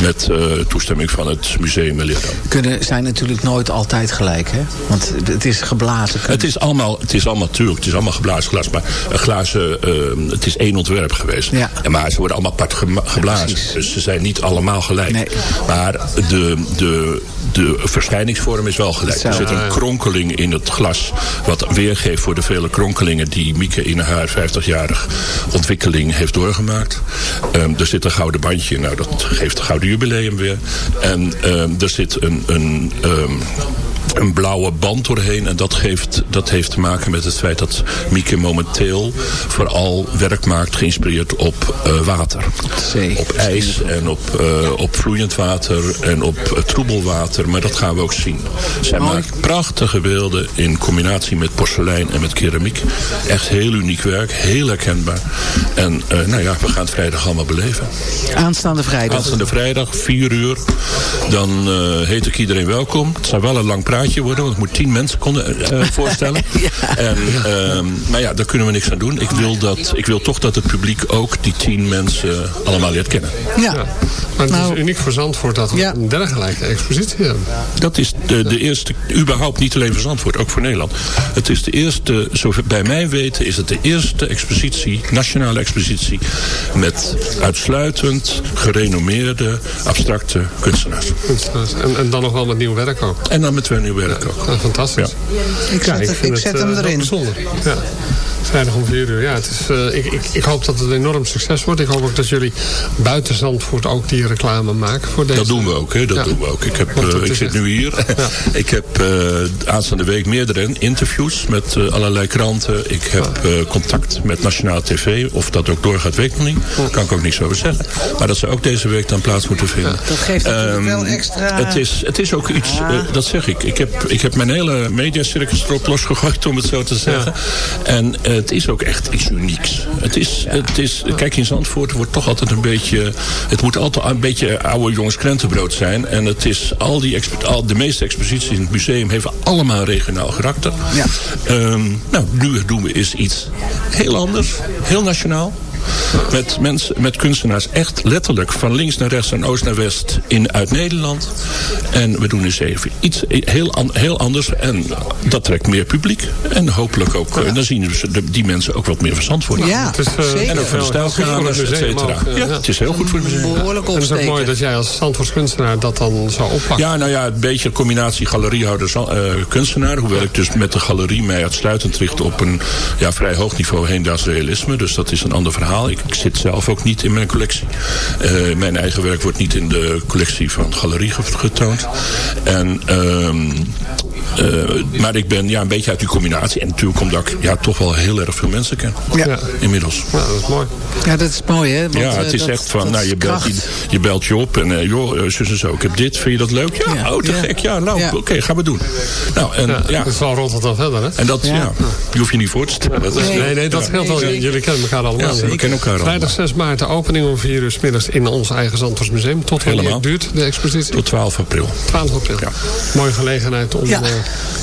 met uh, toestemming van het museum Leerdam. Kunnen zijn natuurlijk nooit altijd gelijk, hè? Want het is geblazen. Het is allemaal, het is allemaal natuurlijk, het is allemaal geblazen glas, maar een glazen, uh, het is één ontwerp geweest. Ja. En maar ze worden allemaal apart geblazen. Ja, dus ze zijn niet allemaal gelijk. Nee. Maar de, de, de verschijningsvorm is wel gelijk. Er zit een kronkeling in het glas, wat weergeeft voor de vele kronkelingen die Mieke in haar 50-jarig ontwikkeling heeft doorgemaakt. Um, er zit een gouden bandje, nou dat geeft een gouden jubileum weer. En um, er zit een, een um, een blauwe band doorheen. En dat, geeft, dat heeft te maken met het feit dat Mieke momenteel vooral werk maakt geïnspireerd op uh, water. Op ijs en op, uh, op vloeiend water en op uh, troebelwater. Maar dat gaan we ook zien. Zij Mooi. maakt prachtige beelden in combinatie met porselein en met keramiek. Echt heel uniek werk, heel herkenbaar. En nou ja, we gaan het vrijdag allemaal beleven. Aanstaande vrijdag. Aanstaande vrijdag, 4 uur. Dan heet ik iedereen welkom. Het zou wel een lang praatje worden, want ik moet tien mensen konden, uh, voorstellen. ja. En, uh, maar ja, daar kunnen we niks aan doen. Ik wil, dat, ik wil toch dat het publiek ook die tien mensen allemaal leert kennen. Ja. ja. Maar het nou, is uniek voor Zandvoort dat we ja. een dergelijke expositie hebben. Dat is de, de eerste, überhaupt niet alleen voor Zandvoort, ook voor Nederland. Het is de eerste, zo bij mij weten, is het de eerste expositie, nationale expositie, met uitsluitend gerenommeerde, abstracte kunstenaars. kunstenaars. En, en dan nog wel met nieuw werk ook. En dan met nieuw werk ook. Ja, fantastisch. Ja. Ik zet, ja, ik ik zet het, hem uh, erin. Bijzonder. Ja. Vrijdag om 4 uur. Ja, het is, uh, ik, ik, ik hoop dat het een enorm succes wordt. Ik hoop ook dat jullie buiten Zandvoort ook die reclame maken voor deze. Dat doen we ook, hè? Dat ja. doen we ook. Ik, heb, uh, ik zit echt... nu hier. Ja. ik heb uh, aanstaande week meerdere interviews met allerlei kranten. Ik heb contact met Nationale TV. Of dat ook doorgaat, weet ik nog niet. Kan ik ook niet zo zeggen. Maar dat ze ook deze week dan plaats moeten vinden. Dat geeft um, wel extra... Het is, het is ook iets, dat zeg ik. Ik heb, ik heb mijn hele mediacircus erop losgegooid, om het zo te zeggen. En het is ook echt iets unieks. Het is, het is, kijk, in Zandvoort wordt toch altijd een beetje... Het moet altijd een beetje oude jongens krentenbrood zijn. En het is al die, al, de meeste exposities in het museum... hebben allemaal regionaal karakter. Ja. Um, nou, nu doen we is iets heel anders. Heel nationaal. Met, mensen, met kunstenaars echt letterlijk van links naar rechts en oost naar west in, uit Nederland. En we doen eens even iets heel, heel anders. En dat trekt meer publiek. En hopelijk ook, eh, dan zien dus die mensen ook wat meer verstand voor. Ja, het is, uh, En ook voor de stijlkamers, et cetera. Ja, het is heel goed voor het museum. Behoorlijk En het is ook mooi dat jij als Zandvoorts kunstenaar dat dan zou oppakken. Ja, nou ja, een beetje een combinatie galeriehouder uh, kunstenaar. Hoewel ik dus met de galerie mij uitsluitend richt op een ja, vrij hoog niveau heendaags realisme. Dus dat is een ander verhaal. Ik, ik zit zelf ook niet in mijn collectie. Uh, mijn eigen werk wordt niet in de collectie van galerie getoond. En... Um, uh, maar ik ben ja, een beetje uit die combinatie. En natuurlijk omdat ik ja, toch wel heel erg veel mensen ken. Ja. Inmiddels. Ja, dat is mooi. Ja, dat is mooi hè. Want, ja, het is dat, echt van, nou, je belt, je, je, belt je op en uh, joh, zus en zo, ik heb dit, vind je dat leuk? Ja, ja. oh, te gek, ja, nou, oké, okay, gaan we doen. Nou, en, ja, ja. Dat is wel Rotterdam verder, hè? En dat, ja. die hoef je niet voor te stellen. Nee, nee, dat geldt wel. Jullie kennen elkaar allemaal. Ja, kennen elkaar Vrijdag 6 maart de opening om 4 uur s middags in ons eigen Zandvoors Museum. Tot wanneer duurt de expositie? Tot 12 april. 12 april. Ja. Mooie gelegenheid om uh,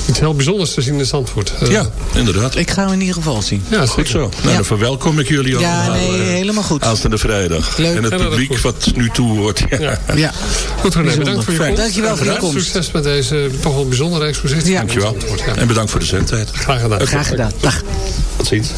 iets heel bijzonders te zien in Zandvoort. Uh, ja, inderdaad. Ik ga hem in ieder geval zien. Ja, goed zo. Nou, ja. dan verwelkom ik jullie allemaal. Ja, nee, helemaal goed. Aanstaande vrijdag. Leuk. En het publiek wat nu toe hoort. Ja. ja. Goed René, bedankt voor je komst. Dankjewel voor je komst. Succes met deze toch wel bijzondere expositie. Ja. Dankjewel. En bedankt voor de zendtijd. Graag gedaan. Graag gedaan. Dag. Tot ziens.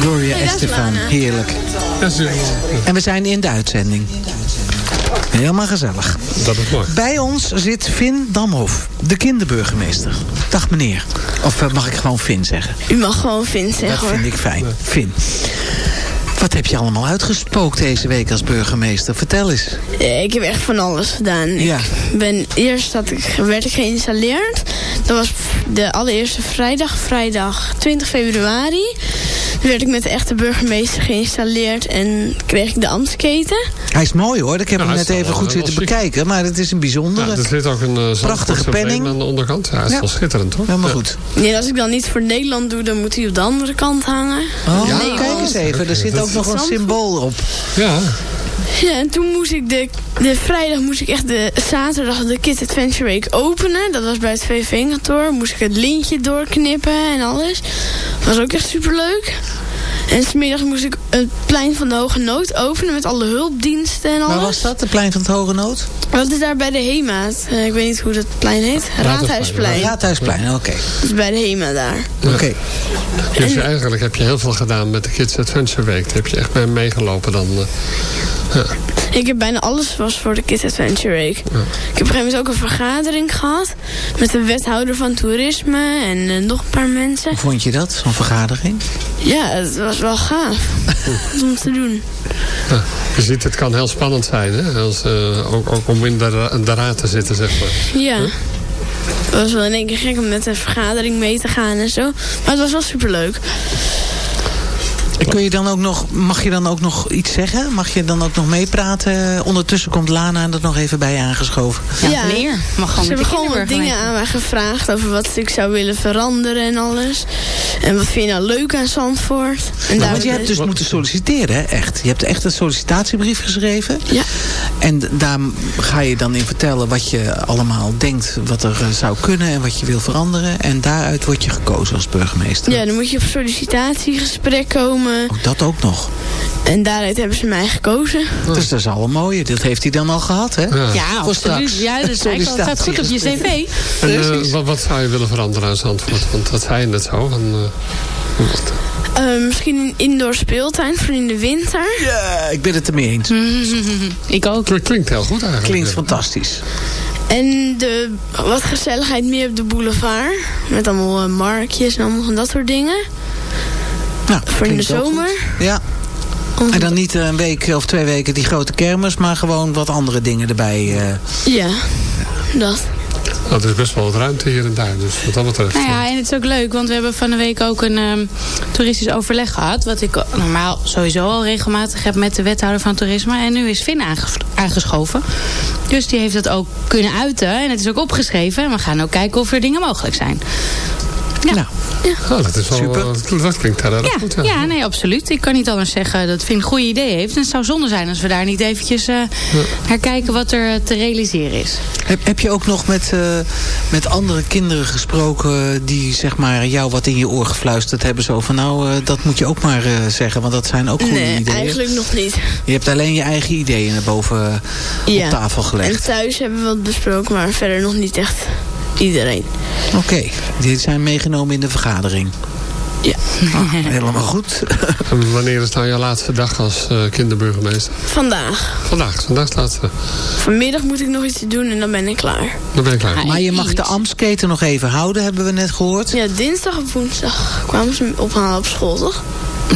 Gloria Estefan, heerlijk. En we zijn in de uitzending. Helemaal gezellig. Dat is mooi. Bij ons zit Finn Damhof, de kinderburgemeester. Dag meneer. Of eh, mag ik gewoon Finn zeggen? U mag gewoon Finn zeggen Dat vind ik fijn. Finn. Wat heb je allemaal uitgespookt deze week als burgemeester? Vertel eens. Ja, ik heb echt van alles gedaan. Ja. Ik ben, eerst had ik, werd ik geïnstalleerd. Dat was de allereerste vrijdag, vrijdag 20 februari. Toen werd ik met de echte burgemeester geïnstalleerd en kreeg ik de ambtsketen. Hij is mooi hoor. Ik heb Ja, hem hij net even goed eh, zitten bekijken. Maar het is een bijzondere. Ja, er zit ook een uh, Prachtige penning. aan de onderkant. Ja, dat is Ja. wel schitterend, toch? Helemaal Ja. goed. Ja, als ik dan niet voor Nederland doe, dan moet hij op de andere kant hangen. Oh, kijk eens even. Er zit ook nog een symbool op. Ja. Ja, en toen moest ik de, de vrijdag moest ik echt de zaterdag de Kids Adventure Week openen. Dat was bij het VVV-kantoor. Moest ik het lintje doorknippen en alles. was ook echt superleuk. En smiddags moest ik het plein van de Hoge Nood openen met alle hulpdiensten en alles. Waar was dat? De plein van het Hoge Nood? Dat is daar bij de HEMA. Eh, ik weet niet hoe dat plein heet. Raadhuisplein. Raadhuisplein, oké. Dat is bij de HEMA daar. Oké. Dus je, eigenlijk heb je heel veel gedaan met de Kids Adventure Week. Daar heb je echt mee meegelopen dan. eh, ja. Ik heb bijna alles was voor de Kids Adventure Week. Ik heb op een gegeven moment ook een vergadering gehad. Met de wethouder van toerisme en eh, nog een paar mensen. Hoe vond je dat, zo'n vergadering? Ja, het was wel gaaf om te doen. Ja. Je ziet, het kan heel spannend zijn. Hè? Als, eh, ook, ook om in de, ra- de raad te zitten, zeg maar. Ja. Het was wel in één keer gek om met een vergadering mee te gaan en zo. Maar het was wel superleuk. En kun je dan ook nog, mag je dan ook nog iets zeggen? Mag je dan ook nog meepraten? Ondertussen komt Lana er nog even bij aangeschoven. Ja, meer. Mag gewoon Ze hebben gewoon wat dingen aan mij gevraagd over wat ik zou willen veranderen en alles. En wat vind je nou leuk aan Zandvoort? En Nou, daar want je hebt dus moeten solliciteren, hè? echt. Je hebt echt een sollicitatiebrief geschreven. Ja. En daar ga je dan in vertellen wat je allemaal denkt... wat er eh, zou kunnen en wat je wil veranderen. En daaruit word je gekozen als burgemeester. Ja, dan moet je op sollicitatiegesprek komen. Dat ook nog. En daaruit hebben ze mij gekozen. Dus dat is al een mooie. Dat heeft hij dan al gehad, hè? Ja. Ja, Voor absoluut. straks. Ja, dat staat goed op je cv. En eh, wat, wat zou je willen veranderen aan Zandvoort? Want dat zei je net zo. Van, Eh, misschien een indoor speeltuin voor in de winter. Ja, ik ben het ermee eens. Ik ook. klinkt- klinkt heel goed eigenlijk. Klinkt fantastisch. En de, wat gezelligheid meer op de boulevard. Met allemaal eh, marktjes en allemaal van dat soort dingen. Nou, Voor in de zomer. Ja. En dan niet een week of twee weken die grote kermis... maar gewoon wat andere dingen erbij. eh. Ja, dat. Er is best wel wat ruimte hier en daar. Dus wat dat betreft. Nou ja, en het is ook leuk, want we hebben van de week ook een ehm, toeristisch overleg gehad. Wat ik normaal sowieso al regelmatig heb met de wethouder van toerisme. En nu is Finn aanges- aangeschoven. Dus die heeft dat ook kunnen uiten. En het is ook opgeschreven. En we gaan ook kijken of er dingen mogelijk zijn. Ja. Nou, Nou, dat, is wel, Super. eh, dat klinkt heel erg Ja, goed. ja, nee, absoluut. Ik kan niet anders zeggen dat Finn een goede idee heeft. En het zou zonde zijn als we daar niet eventjes eh, naar kijken wat er eh, te realiseren is. Heb, heb je ook nog met, eh, met andere kinderen gesproken... die zeg maar jou wat in je oor gefluisterd hebben? Zo van nou, eh, dat moet je ook maar eh, zeggen. Want dat zijn ook goede Nee, ideeën. eigenlijk nog niet. Je hebt alleen je eigen ideeën naar boven Ja. op tafel En gelegd. thuis hebben we wat besproken, maar verder nog niet echt iedereen. Oké, die zijn meegenomen in de vergadering. Ja. Ah, helemaal goed. En wanneer is nou jouw laatste dag als eh, kinderburgemeester? Vandaag. Vandaag. Vandaag is laatste. Vanmiddag moet ik nog iets doen en dan ben ik klaar. Dan ben ik klaar. Maar je mag de ambtsketen nog even houden, hebben we net gehoord. Ja, dinsdag of woensdag kwamen ze ophalen op school, toch?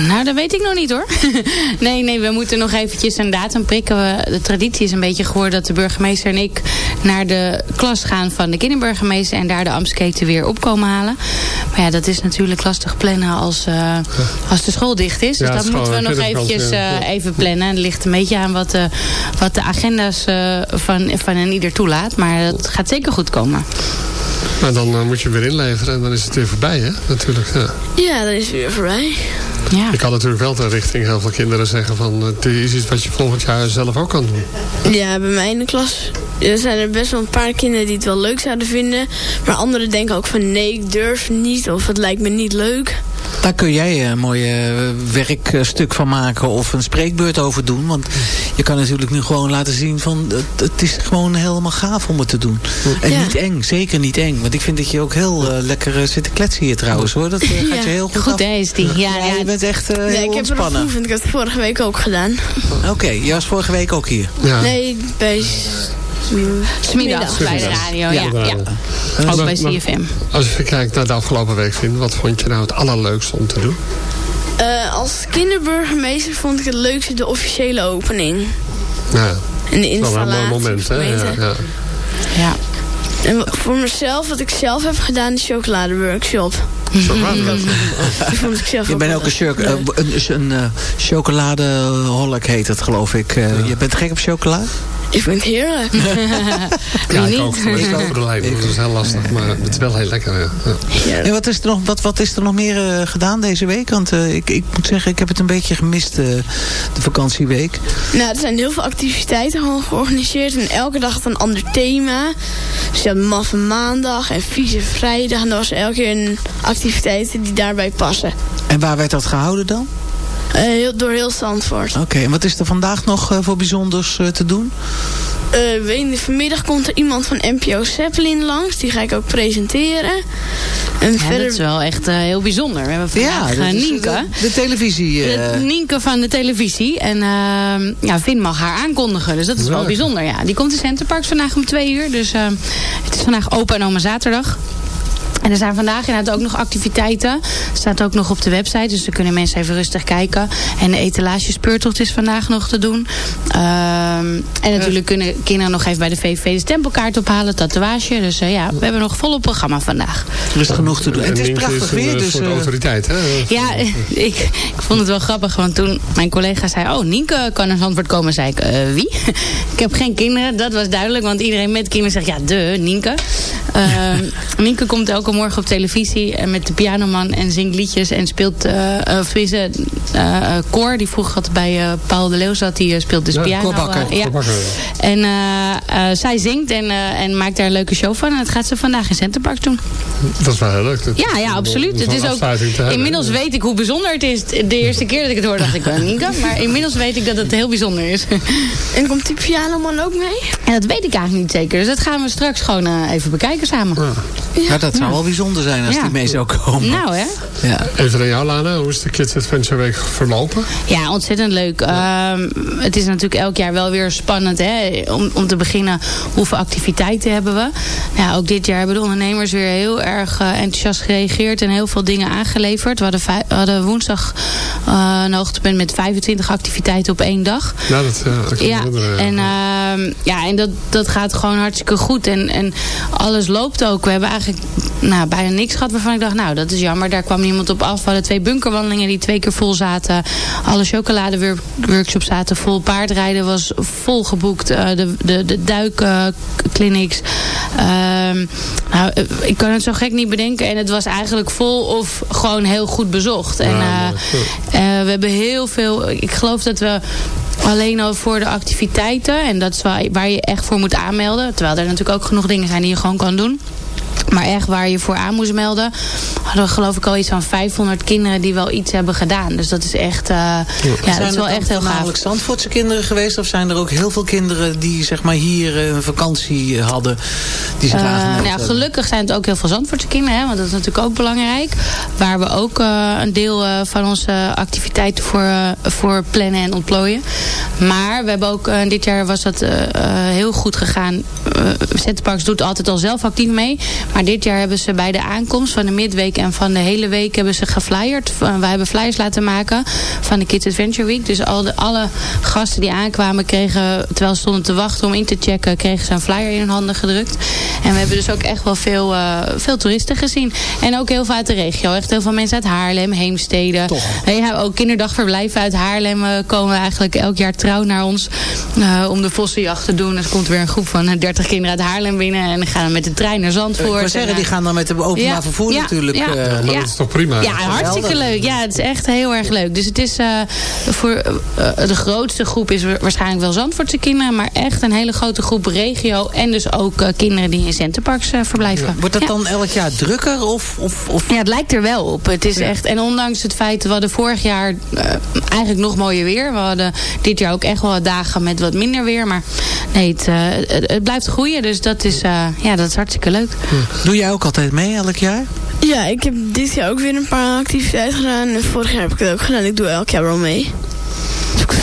Nou, dat weet ik nog niet hoor. nee, nee, we moeten nog eventjes een datum prikken. We, de traditie is een beetje geworden dat de burgemeester en ik naar de klas gaan van de kinderburgemeester en daar de ambtsketen weer opkomen halen. Maar ja, dat is natuurlijk lastig plannen als, eh, als de school dicht is. Dus Ja, het dat moeten we nog eventjes eh, even plannen. Het ligt een beetje aan wat, de wat de agenda's eh, van, van een ieder toelaat. Maar dat gaat zeker goed komen. Maar dan eh, moet je weer inleveren en dan is het weer voorbij, hè? Natuurlijk, ja. Ja, dat is weer voorbij. Ja. Je kan natuurlijk wel de richting heel veel kinderen zeggen van... eh, dit is iets wat je volgend jaar zelf ook kan doen. Ja, bij mij in de klas er zijn er best wel een paar kinderen die het wel leuk zouden vinden. Maar anderen denken ook van nee, ik durf niet of het lijkt me niet leuk. Daar kun jij een mooi werkstuk van maken of een spreekbeurt over doen. Want je kan natuurlijk nu gewoon laten zien van het, is gewoon helemaal gaaf om het te doen. En niet eng, zeker niet eng. Want ik vind dat je ook heel lekker zit te kletsen hier trouwens hoor. Dat gaat je heel goed Goed is die. Ja, ja, je bent echt heel nee, ik heb ontspannen. het ik heb het vorige week ook gedaan. Oké, je was vorige week ook hier? Nee, bij Smiddags bij de radio, ja. ja. Ook bij CFM. Als je kijkt naar de afgelopen week, wat vond je nou het allerleukste om te doen? Uh, als kinderburgemeester vond ik het leukste de officiële opening. Ja, en de installatie. Dat was een mooi moment, hè? Ja, ja. ja. En voor mezelf, wat ik zelf heb gedaan, de chocoladeworkshop. Die vond ik zelf Je bent ook een, uh, een, een uh, chocoladeholic heet het geloof ik. Uh, je bent gek op chocola? Ik vind het heerlijk. ja, ik ook. Over de lijn. Dat is heel lastig, maar het is wel heel lekker. Ja. Ja. En wat, is er nog, wat, wat is er nog meer uh, gedaan deze week? Want uh, ik, ik moet zeggen, ik heb het een beetje gemist, uh, de vakantieweek. Nou, er zijn heel veel activiteiten gewoon georganiseerd. En elke dag een ander thema. Dus je had Maffe Maandag en Vieze Vrijdag. En er was elke keer een activiteit die daarbij passen. En waar werd dat gehouden dan? Uh, heel, door heel Zandvoort. Oké, okay, en wat is er vandaag nog uh, voor bijzonders uh, te doen? Uh, weet vanmiddag komt er iemand van NPO Zeppelin langs. Die ga ik ook presenteren. En ja, verder... dat is wel echt heel bijzonder. We hebben vandaag ja, Nienke. De, de televisie. De Nienke van de televisie. En ehm, ja, Vin mag haar aankondigen. Dus dat is wel bijzonder. Ja. Die komt in Centerparks vandaag om twee uur. Dus het is vandaag open en oma zaterdag. En er zijn vandaag inderdaad ook nog activiteiten. Staat ook nog op de website. Dus dan kunnen mensen even rustig kijken. En de etalagespeurtocht is vandaag nog te doen. Um, en natuurlijk kunnen kinderen nog even bij de VVV de stempelkaart ophalen. Tatoeage. Dus uh, ja, we hebben nog volop programma vandaag. Er is genoeg te doen. En het is prachtig is weer. Een dus, soort autoriteit, hè? Ja, ik, ik vond het wel grappig. Want toen mijn collega zei... Oh, Nienke kan naar Zandvoort komen. zei ik, uh, wie? ik heb geen kinderen. Dat was duidelijk. Want iedereen met kinderen zegt... Ja, de, Nienke. Uh, Nienke komt elke morgen op televisie en met de pianoman en zingt liedjes en speelt uh, of is uh, Cor, die vroeger had bij uh, Paul de Leeuw zat, die speelt dus ja, piano. Ja. En zij zingt en, en maakt daar een leuke show van en dat gaat ze vandaag in Centerpark doen. Dat is wel heel leuk. Dat ja, ja, absoluut. Het is ook, inmiddels weet ik hoe bijzonder het is. De eerste keer dat ik het hoorde dacht ik wel Nienke, maar inmiddels weet ik dat het heel bijzonder is. en komt die pianoman ook mee? En dat weet ik eigenlijk niet zeker, dus dat gaan we straks gewoon even bekijken samen. Ja. Ja, dat zou wel bijzonder zijn als Ja. die mee zou komen. Nou hè. Ja. Even naar jou, Lana. Hoe is de Kids Adventure Week verlopen? Ja, ontzettend leuk. Um, het is natuurlijk elk jaar wel weer spannend. Hè? Om, om te beginnen, hoeveel activiteiten hebben we? Ja, ook dit jaar hebben de ondernemers weer heel erg uh, enthousiast gereageerd. En heel veel dingen aangeleverd. We hadden, we hadden woensdag uh, een hoogtepunt met 25 activiteiten op één dag. Ja, dat uh, ja, en, uh, ja, en dat, dat gaat gewoon hartstikke goed. En, en alles loopt ook. We hebben eigenlijk nou, bijna niks gehad waarvan ik dacht, nou dat is jammer. Daar kwam niemand op af. We hadden twee bunkerwandelingen die twee keer vol zaten. Alle chocoladeworkshops zaten vol. Paardrijden was vol geboekt. Uh, de, de, de duikclinics. Uh, nou, ik kan het zo gek niet bedenken. En het was eigenlijk vol of gewoon heel goed bezocht. En uh, we hebben heel veel... Ik geloof dat we alleen al voor de activiteiten. En dat is waar je echt voor moet aanmelden. Terwijl er natuurlijk ook genoeg dingen zijn die je gewoon kan doen. Maar echt waar je voor aan moest melden... hadden we geloof ik al iets van 500 kinderen die wel iets hebben gedaan. Dus dat is echt, uh, ja, ja dat is wel echt heel gaaf. Zijn Zandvoortse kinderen geweest? Of zijn er ook heel veel kinderen die zeg maar hier een vakantie hadden? Die zich uh, nou ja, gelukkig zijn het ook heel veel Zandvoortse kinderen. Hè, want dat is natuurlijk ook belangrijk. Waar we ook uh, een deel van onze activiteiten voor, voor plannen en ontplooien. Maar we hebben ook, dit jaar was dat heel goed gegaan. Uh, Centerparks doet altijd al zelf actief mee. Maar dit jaar hebben ze bij de aankomst van de midweek en van de hele week hebben ze geflyerd. Wij hebben flyers laten maken van de Kids Adventure Week. Dus al de, alle gasten die aankwamen kregen, terwijl ze stonden te wachten om in te checken, kregen ze een flyer in hun handen gedrukt. En we hebben dus ook echt wel veel, uh, veel toeristen gezien. En ook heel veel uit de regio. Echt heel veel mensen uit Haarlem, Heemstede. Ja, ook kinderdagverblijven uit Haarlem uh, komen eigenlijk elk jaar trouw naar ons uh, om de vossenjacht te doen. Er komt weer een groep van 30 kinderen uit Haarlem binnen en gaan met de trein naar Zandvoort. Wordt. Ik zeggen, en, die gaan dan met de openbaar ja, vervoer ja, natuurlijk. ja. eh, maar dat is toch prima? Ja, hartstikke leuk. Ja, het is echt heel erg leuk. Dus het is eh, voor eh, de grootste groep is waarschijnlijk wel Zandvoortse kinderen, maar echt een hele grote groep regio en dus ook eh, kinderen die in centerparks verblijven. Wordt dat Ja. dan elk jaar drukker? Of, of, of... Ja, het lijkt er wel op. Het is echt, en ondanks het feit, we hadden vorig jaar eigenlijk nog mooier weer. We hadden dit jaar ook echt wel dagen met wat minder weer. Maar nee, het, het, het blijft groeien. Dus dat is, eh, ja, dat is hartstikke leuk. Doe jij ook altijd mee elk jaar? Ja, ik heb dit jaar ook weer een paar activiteiten gedaan. En vorig jaar heb ik het ook gedaan. Ik doe elk jaar wel mee.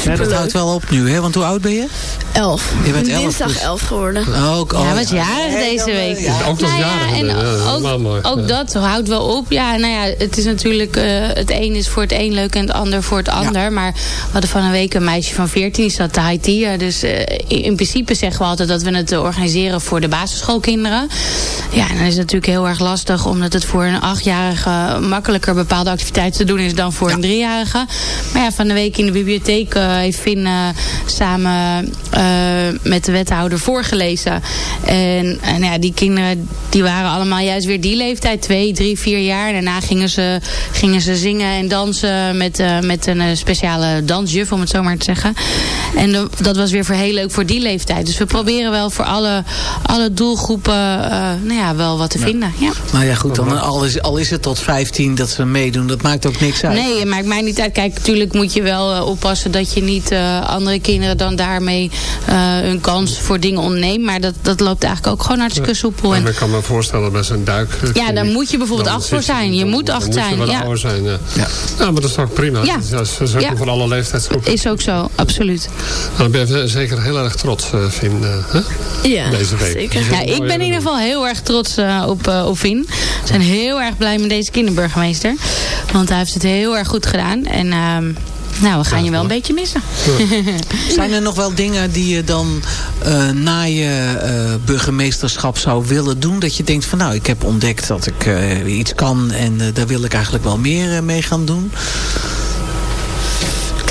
Ja, dat houdt wel op nu, hè? Want hoe oud ben je? Elf. Je bent elf, dinsdag dus- elf geworden. Ook, Ja, oh, hij was jarig deze week. Ook nog Nou ja, en ja, dat is ook, ook Ja. dat houdt wel op. Ja, nou ja, het is natuurlijk... eh, het een is voor het een leuk en het ander voor het ander. Maar we hadden van een week een meisje van 14, die zat te Haiti. Dus eh, in, in principe zeggen we altijd dat we het eh, organiseren voor de basisschoolkinderen. Ja, en dan is het natuurlijk heel erg lastig... omdat het voor een achtjarige makkelijker bepaalde activiteiten te doen is... dan voor een driejarige. Maar ja, van de week in de bibliotheek eh, heeft Finn eh, samen eh, met de wethouder voorgelezen. En, en ja, die kinderen die waren allemaal juist weer die leeftijd. Twee, drie, vier jaar. Daarna gingen ze, gingen ze zingen en dansen met, eh, met een eh, speciale dansjuf, om het zo maar te zeggen. En de- dat was weer voor heel leuk voor die leeftijd. Dus we proberen wel voor alle, alle doelgroepen eh, nou ja, wel wat te vinden. Ja. Nou ja, goed, dan, al, is, al is het tot 15 dat ze meedoen, dat maakt ook niks uit. Nee, het maakt mij niet uit. Kijk, natuurlijk moet je wel oppassen dat je niet eh, andere kinderen dan daarmee eh, hun kans voor dingen ontneemt. Maar dat, dat loopt eigenlijk ook gewoon hartstikke soepel. En, Maar ik kan me voorstellen bij zo'n duik. eh, Ja, daar moet je bijvoorbeeld acht voor zijn. Je moet acht moet je zijn, wel ja. zijn. Ja. Ja. Ja, maar dat is toch prima. Ja. Dat is, dat is ook Ja. voor alle leeftijdsgroepen. is ook zo, absoluut. Dan ben je zeker heel erg trots, eh Finn, eh, hè? Ja, deze week. zeker. Dat Ja, ik ben in ieder geval heel erg trots eh, op, eh op Vin. We zijn heel erg blij met deze kinderburgemeester. Want hij heeft het heel erg goed gedaan. En ehm, nou, we gaan je wel een beetje missen. Zijn er nog wel dingen die je dan eh, na je eh, burgemeesterschap zou willen doen? Dat je denkt van nou, ik heb ontdekt dat ik eh, iets kan en eh, daar wil ik eigenlijk wel meer mee gaan doen.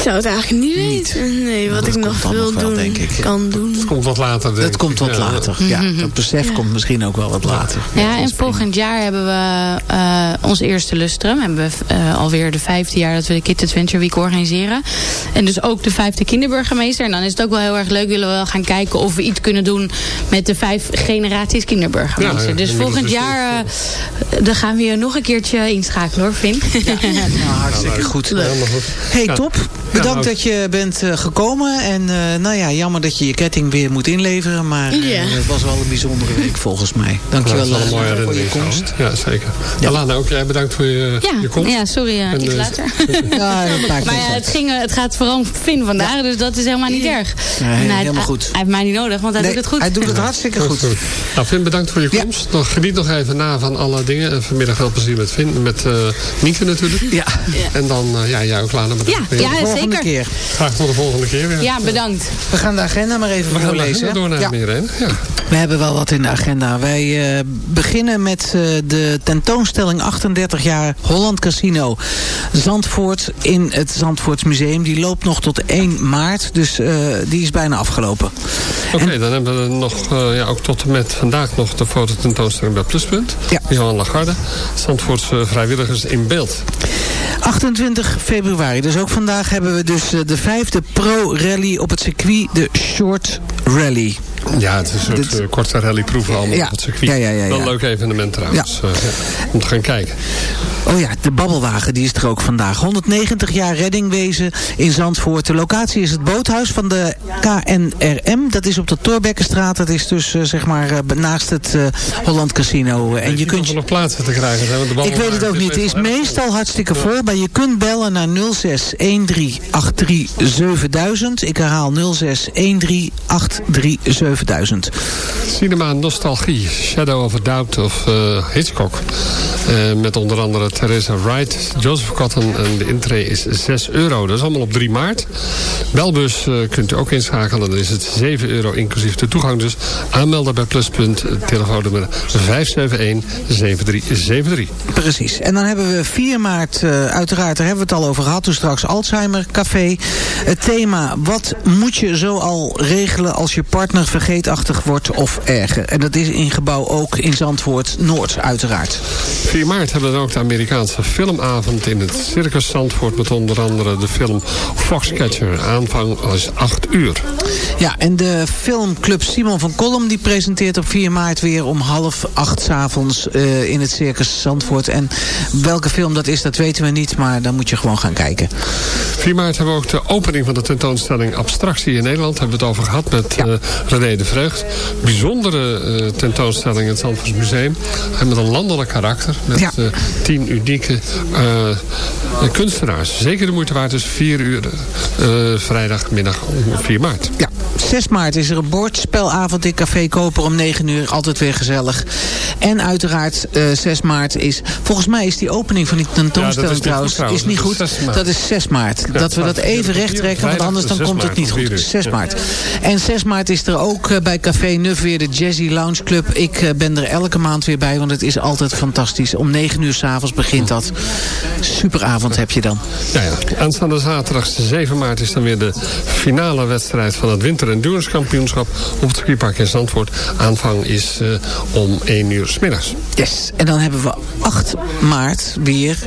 Ik zou het eigenlijk niet weten. Nee, wat dat ik nog wil doen, denk ik. kan doen. Het komt wat later, Dat komt wat Ja. later. Ja, dat besef komt misschien ook wel wat later. Ja, en volgend jaar hebben we eh, ons eerste lustrum. Hebben we eh, alweer de vijfde jaar dat we de Kid Adventure Week organiseren. En dus ook de vijfde kinderburgemeester. En dan is het ook wel heel erg leuk. Willen we wel gaan kijken of we iets kunnen doen met de vijf generaties kinderburgemeester. Ja, ja, dus volgend jaar eh, dan gaan we je nog een keertje inschakelen hoor, Vin. Nou, hartstikke goed. Helemaal goed. Hey, Ja. top. Bedankt dat je bent eh, gekomen. En eh, nou ja, jammer dat je je ketting weer moet inleveren. Maar eh, Ja. het was wel een bijzondere week volgens mij. Dankjewel Dat is wel een eh, mooie voor je herinnering. komst. Ja, zeker. Ja. Alana, ook jij bedankt voor je, je Ja, komst. ja sorry, En, iets later. Ja, Maar ja, het, ging, het gaat vooral om Finn vandaag, dus dat is helemaal niet erg. Nee, hij, helemaal hij- goed. Hij heeft mij niet nodig, want hij Nee, doet het goed. Hij doet het hartstikke goed. Goed. Nou, Finn, bedankt voor je Ja. komst. Nog, geniet nog even na van alle dingen. En vanmiddag veel plezier met Finn. Met eh Nienke natuurlijk. Ja, En dan, eh, ja, jij ook, Lana. Bedankt Ja, voor je- ja, volgende zeker. keer. Graag tot de volgende keer weer. Ja, bedankt. We gaan de agenda maar even We gaan voorlezen. door naar Ja. meer heen. Ja. We hebben wel wat in de agenda. Wij eh, beginnen met eh, de tentoonstelling 38 jaar Holland Casino Zandvoort in het Zandvoorts Museum. Die loopt nog tot 1 maart, dus eh, die is bijna afgelopen. Oké, dan hebben we nog, eh, ja, ook tot en met vandaag nog de fototentoonstelling bij Pluspunt. Ja. Johan Lagarde, Zandvoortse vrijwilligers in beeld. 28 februari, dus ook vandaag hebben we dus eh, de vijfde pro-rally op het circuit, de Short Rally. Ja, het is een soort Dit- eh, korte rallyproeven Ja. op het circuit. Ja, ja, ja, Wel een leuk evenement trouwens. eh, om te gaan kijken. Oh ja, de babbelwagen die is er ook vandaag. 190 jaar reddingwezen in Zandvoort. De locatie is het boothuis van de KNRM. Dat is op de Torbekkenstraat. Dat is dus eh, zeg maar naast het Holland Casino. En je kunt er nog plaatsen te krijgen want de Ik weet het ook niet. Het is meestal hartstikke vol. Maar je kunt bellen naar 06 1383 7000. Ik herhaal 06 1383 7000. Cinema Nostalgie, Shadow of a Doubt of eh, Hitchcock. Uh, met onder andere Theresa Wright, Joseph Cotton. En de intree is 6 euro. Dat is allemaal op 3 maart. Belbus uh, kunt u ook inschakelen. Dan is het 7 euro inclusief de toegang. Dus aanmelden bij Pluspunt. Telefoonnummer 571-7373. Precies. En dan hebben we 4 maart, uiteraard, daar hebben we het al over gehad. Toen straks Alzheimer Café. Het thema, wat moet je zo al regelen als je partner vergeetachtig wordt of erger? En dat is in gebouw ook in Zandvoort Noord, uiteraard. 4 maart hebben we dan ook de Amerikaanse filmavond in het Circus Zandvoort... met onder andere de film Foxcatcher. Aanvang is 8 uur. Ja, en de filmclub Simon van Kolm... die presenteert op 4 maart weer om half acht s'avonds uh, in het Circus Zandvoort. En welke film dat is, dat weten we niet... maar dan moet je gewoon gaan kijken. 4 maart hebben we ook de opening van de tentoonstelling Abstractie in Nederland. Hebben we het over gehad met ja. uh, René de Vreugd. Bijzondere uh, tentoonstelling in het Zandvoort Museum. En met een landelijk karakter. Met ja. uh, tien unieke kunstenaars. Zeker de moeite waard. Dus 4 uur vrijdagmiddag om 4 maart. Ja, 6 maart is er een bordspelavond in Café Koper om 9 uur. Altijd weer gezellig. En uiteraard 6 maart is... Volgens mij is die opening van die tentoonstelling ja, trouwens, trouwens, is niet goed. Dat is 6 maart. Ja, dat we dat even recht trekken, want anders dan komt het niet goed. 6 maart. En 6 maart is er ook uh, bij Café Nuf weer de Jazzy Lounge Club. Ik uh, ben er elke maand weer bij, want het is altijd fantastisch. Om 9 uur s'avonds begint dat. Superavond heb je dan. Ja, ja. Aanstaande zaterdag 7 maart is dan weer de finale wedstrijd van het Winter Endurance Kampioenschap op het circuitpark in Zandvoort. Aanvang is uh, om 1 uur s middags. Yes. En dan hebben we 8 maart weer.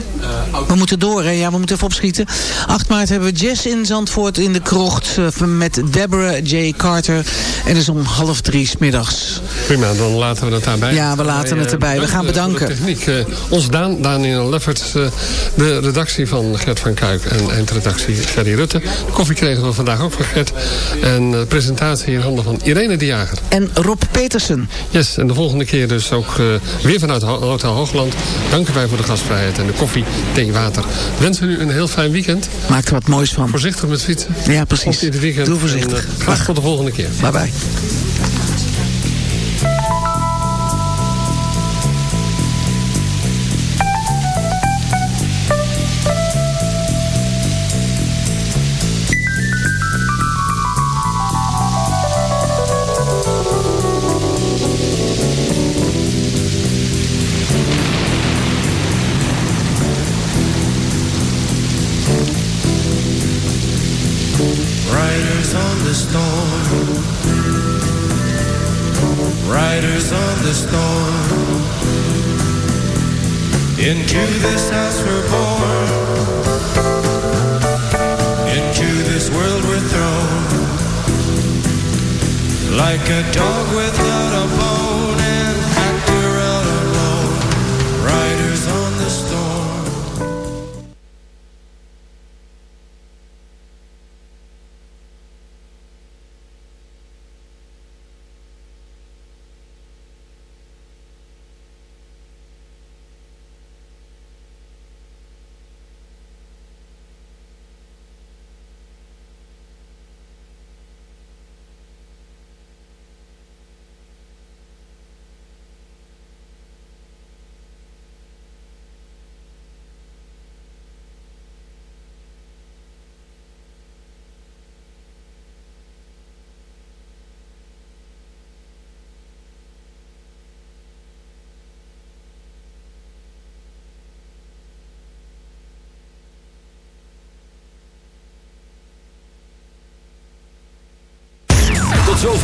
We moeten door, hè? Ja, we moeten even opschieten. 8 maart hebben we Jess in Zandvoort in de krocht uh, met Deborah J. Carter. En is om half drie s middags. Prima, dan laten we het daarbij. Ja, we laten het erbij. We gaan bedanken. Techniek. Uh, ons Daan, Daniel Leffert, uh, de redactie van Gert van Kuik en eindredactie Gerry Rutte. De koffie kregen we vandaag ook van Gert. En presentatie in handen van Irene de Jager. En Rob Petersen. Yes, en de volgende keer dus ook weer vanuit Hotel Hoogland. Danken wij voor de gastvrijheid en de koffie, thee, water. Wensen u een heel fijn weekend. Maak er wat moois van. Voorzichtig met fietsen. Ja, precies. Doe voorzichtig. En, graag tot de volgende keer. Bye bye. Thank you.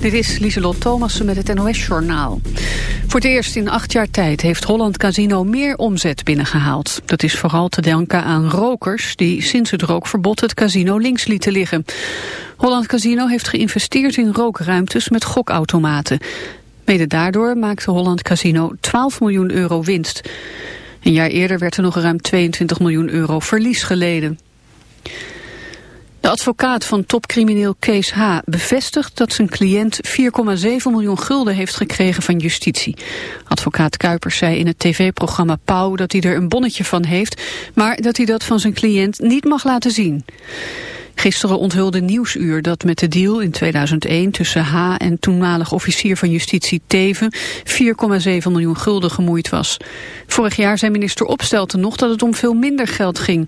Dit is Lieselot Thomassen met het NOS-journaal. Voor het eerst in acht jaar tijd heeft Holland Casino meer omzet binnengehaald. Dat is vooral te danken aan rokers die sinds het rookverbod het casino links lieten liggen. Holland Casino heeft geïnvesteerd in rookruimtes met gokautomaten. Mede daardoor maakte Holland Casino 12 miljoen euro winst. Een jaar eerder werd er nog ruim 22 miljoen euro verlies geleden. De advocaat van topcrimineel Kees H. bevestigt dat zijn cliënt 4,7 miljoen gulden heeft gekregen van justitie. Advocaat Kuipers zei in het tv-programma Pauw dat hij er een bonnetje van heeft, maar dat hij dat van zijn cliënt niet mag laten zien. Gisteren onthulde Nieuwsuur dat met de deal in 2001 tussen H en toenmalig officier van justitie Teven 4,7 miljoen gulden gemoeid was. Vorig jaar zei minister Opstelten nog dat het om veel minder geld ging.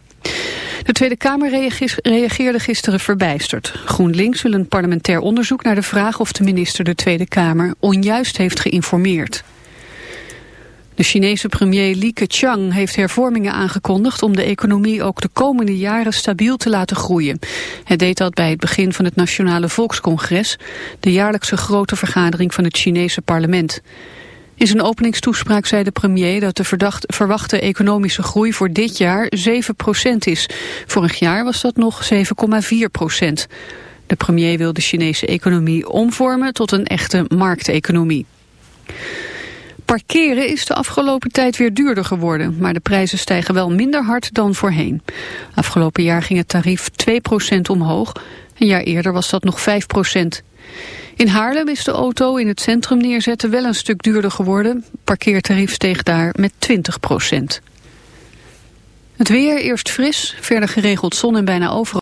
De Tweede Kamer reageerde gisteren verbijsterd. GroenLinks wil een parlementair onderzoek naar de vraag of de minister de Tweede Kamer onjuist heeft geïnformeerd. De Chinese premier Li Keqiang heeft hervormingen aangekondigd om de economie ook de komende jaren stabiel te laten groeien. Hij deed dat bij het begin van het Nationale Volkscongres, de jaarlijkse grote vergadering van het Chinese parlement. In zijn openingstoespraak zei de premier dat de verwachte economische groei voor dit jaar 7% is. Vorig jaar was dat nog 7,4%. De premier wil de Chinese economie omvormen tot een echte markteconomie. Parkeren is de afgelopen tijd weer duurder geworden, maar de prijzen stijgen wel minder hard dan voorheen. Afgelopen jaar ging het tarief 2% omhoog, een jaar eerder was dat nog 5%. In Haarlem is de auto in het centrum neerzetten wel een stuk duurder geworden. Parkeertarief steeg daar met 20% Het weer eerst fris, verder geregeld zon en bijna overal.